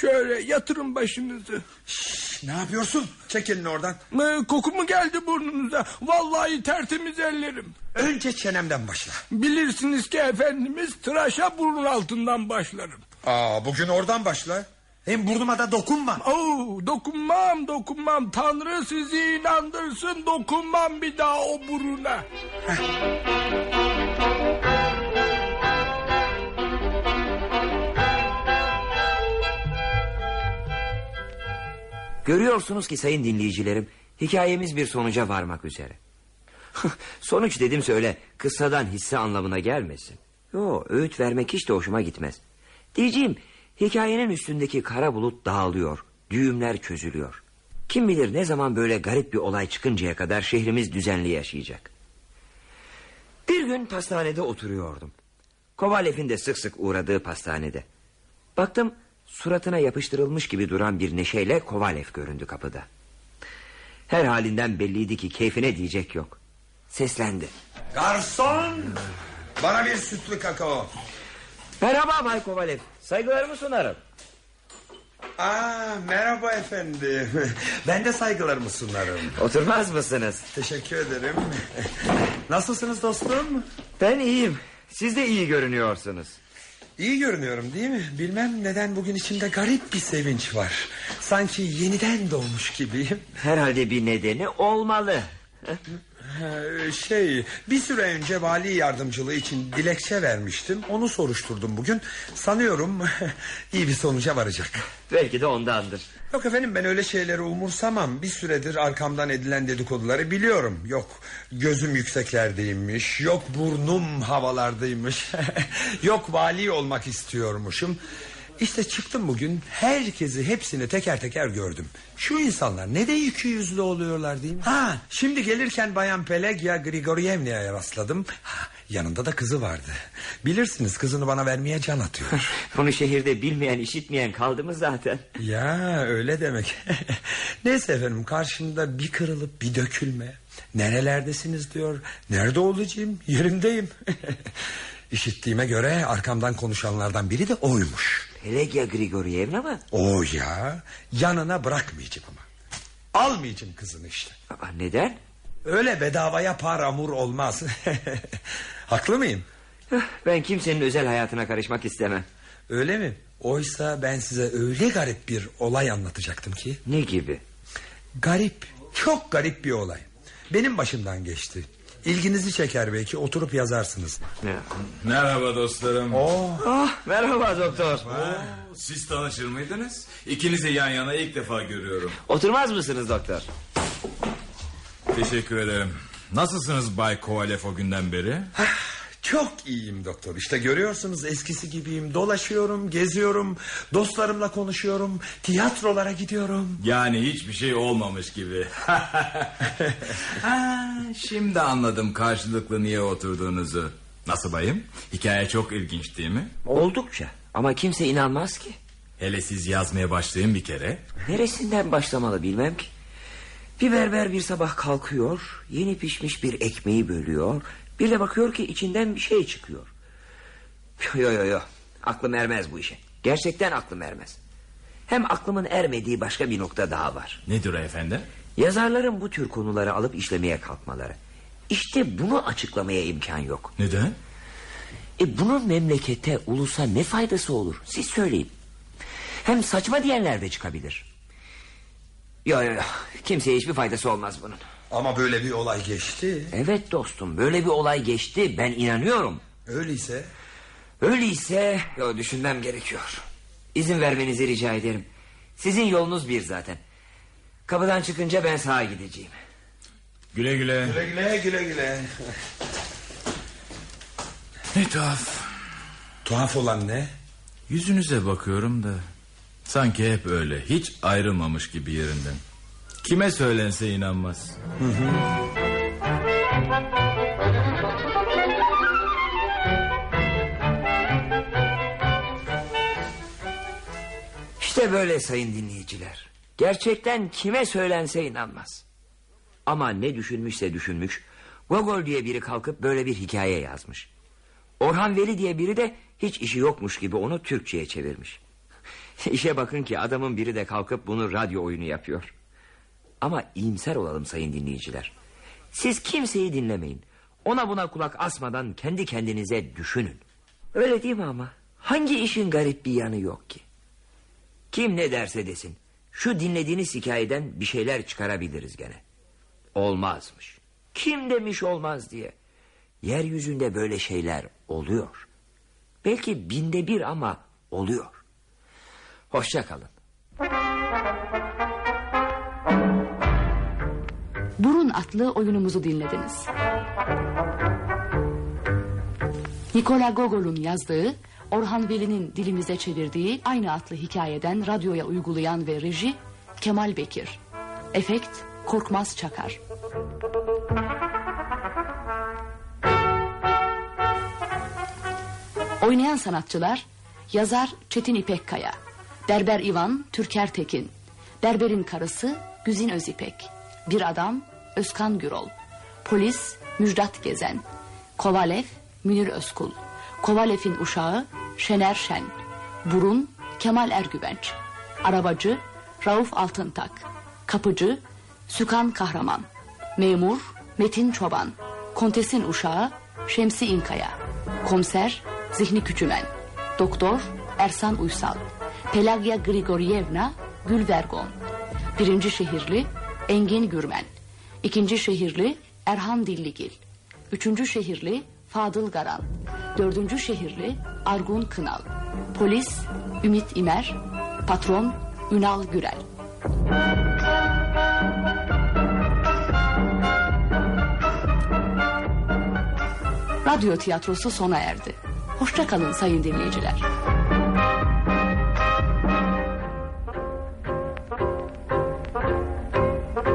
Şöyle yatırın başınızı. Şşş, ne yapıyorsun? Çek elini oradan. Ee, koku mu geldi burnunuza? Vallahi tertemiz ellerim. Önce çenemden başla. Bilirsiniz ki efendimiz tıraşa burnun altından başlarım. Aa, bugün oradan başla. Hem burnuma da dokunma. Oo, dokunmam dokunmam. Tanrı sizi inandırsın dokunmam bir daha o buruna. Görüyorsunuz ki sayın dinleyicilerim hikayemiz bir sonuca varmak üzere. Sonuç dedim söyle kıssadan hisse anlamına gelmesin. Yo öğüt vermek hiç de hoşuma gitmez. Diyeceğim hikayenin üstündeki kara bulut dağılıyor. Düğümler çözülüyor. Kim bilir ne zaman böyle garip bir olay çıkıncaya kadar şehrimiz düzenli yaşayacak. Bir gün pastanede oturuyordum. Kovalev'in de sık sık uğradığı pastanede. Baktım suratına yapıştırılmış gibi duran bir neşeyle Kovalev göründü kapıda. Her halinden belliydi ki keyfine diyecek yok. Seslendi. Garson! Bana bir sütlü kakao. Merhaba Bay Kovalev. Saygılarımı sunarım. Aa, merhaba efendim. Ben de saygılarımı sunarım. Oturmaz mısınız? Teşekkür ederim. Nasılsınız dostum? Ben iyiyim. Siz de iyi görünüyorsunuz. İyi görünüyorum değil mi? Bilmem neden bugün içimde garip bir sevinç var. Sanki yeniden doğmuş gibiyim. Herhalde bir nedeni olmalı. Ee, Şey bir süre önce vali yardımcılığı için dilekçe vermiştim. Onu soruşturdum bugün. Sanıyorum iyi bir sonuca varacak. Belki de ondandır. Yok efendim ben öyle şeyleri umursamam. Bir süredir arkamdan edilen dedikoduları biliyorum. Yok gözüm yükseklerdeymiş. Yok burnum havalardaymış. Yok vali olmak istiyormuşum İşte çıktım bugün herkesi hepsini teker teker gördüm. Şu insanlar ne de iki yüzlü oluyorlar değil mi? Ha, şimdi gelirken Bayan Pelegya Grigorievna'ya rastladım. Ha, Yanında da kızı vardı. Bilirsiniz kızını bana vermeye can atıyor. Bunu şehirde bilmeyen işitmeyen kaldı mı zaten? Ya öyle demek. Neyse efendim karşında bir kırılıp bir dökülme. Nerelerdesiniz diyor. Nerede olacağım? Yerimdeyim İşittiğime göre arkamdan konuşanlardan biri de oymuş Pelegya Grigorievna mı? O ya yanına bırakmayacağım ama Almayacağım kızını işte Aa, Neden? Öyle bedavaya paramur olmaz Haklı mıyım? Ben kimsenin özel hayatına karışmak istemem Öyle mi? Oysa ben size öyle garip bir olay anlatacaktım ki Ne gibi? Garip çok garip bir olay Benim başımdan geçti İlginizi çeker belki oturup yazarsınız Merhaba dostlarım. Ah, merhaba doktor Siz tanışır mıydınız? İkinizi yan yana ilk defa görüyorum. Oturmaz mısınız doktor? Teşekkür ederim. Nasılsınız Bay Kovalev o günden beri? Çok iyiyim doktor işte görüyorsunuz eskisi gibiyim Dolaşıyorum geziyorum Dostlarımla konuşuyorum Tiyatrolara gidiyorum Yani hiçbir şey olmamış gibi. ha, şimdi anladım karşılıklı niye oturduğunuzu. Nasıl bayım? Hikaye çok ilginç değil mi? Oldukça ama kimse inanmaz ki Hele siz yazmaya başlayın bir kere. Neresinden başlamalı bilmem ki Bir berber bir sabah kalkıyor Yeni pişmiş bir ekmeği bölüyor Bir de bakıyor ki içinden bir şey çıkıyor Yo yo yo Aklım ermez bu işe Gerçekten aklım ermez Hem aklımın ermediği başka bir nokta daha var Nedir o efendim? Yazarların bu tür konuları alıp işlemeye kalkmaları İşte bunu açıklamaya imkan yok Neden? E bunun memlekete, ulusa ne faydası olur? Siz söyleyin. Hem saçma diyenler de çıkabilir. Yok yok yok. Kimseye hiçbir faydası olmaz bunun. Ama böyle bir olay geçti Evet dostum böyle bir olay geçti. Ben inanıyorum. Öyleyse Öyleyse yo, düşünmem gerekiyor. İzin vermenizi rica ederim. Sizin yolunuz bir zaten. Kapıdan çıkınca ben sağa gideceğim. Güle güle. Güle güle güle güle Ne tuhaf. Tuhaf olan ne? Yüzünüze bakıyorum da sanki hep öyle hiç ayrılmamış gibi yerinden. Kime söylense inanmaz. İşte böyle sayın dinleyiciler. Gerçekten kime söylense inanmaz. Ama ne düşünmüşse düşünmüş. Gogol diye biri kalkıp böyle bir hikaye yazmış. Orhan Veli diye biri de hiç işi yokmuş gibi onu Türkçe'ye çevirmiş. İşe bakın ki adamın biri de kalkıp bunu radyo oyunu yapıyor. Ama iyimser olalım sayın dinleyiciler. Siz kimseyi dinlemeyin. Ona buna kulak asmadan kendi kendinize düşünün. Öyle değil mi ama? Hangi işin garip bir yanı yok ki? Kim ne derse desin. Şu dinlediğiniz hikayeden bir şeyler çıkarabiliriz gene. Olmazmış. Kim demiş olmaz diye. Yeryüzünde böyle şeyler oluyor. Belki binde bir ama oluyor. Hoşça kalın. Burun adlı oyunumuzu dinlediniz. Nikola Gogol'un yazdığı, Orhan Veli'nin dilimize çevirdiği aynı adlı hikayeden radyoya uygulayan ve reji Kemal Bekir. Efekt Korkmaz Çakar. Oynayan sanatçılar yazar Çetin İpekkaya, Berber İvan Türker Tekin, Berberin karısı Güzin Özipek, bir adam Özkan Gürol, polis Müjdat Gezen, Kovalev Münir Özkul, Kovalev'in uşağı Şener Şen, Burun Kemal Ergüvenç, arabacı Rauf Altıntak, kapıcı Sükan Kahraman, memur Metin Çoban, kontesin uşağı Şemsi İnkaya, komiser Zihni Küçümen, doktor Ersan Uysal, Pelagya Grigoryevna Gülvergon, birinci şehirli Engin Gürmen, ikinci şehirli Erhan Dilligil, üçüncü şehirli Fadıl Garan, dördüncü şehirli Argun Kınal, polis Ümit İmer, patron Ünal Gürel. Radyo tiyatrosu sona erdi. Hoşça kalın sayın dinleyiciler.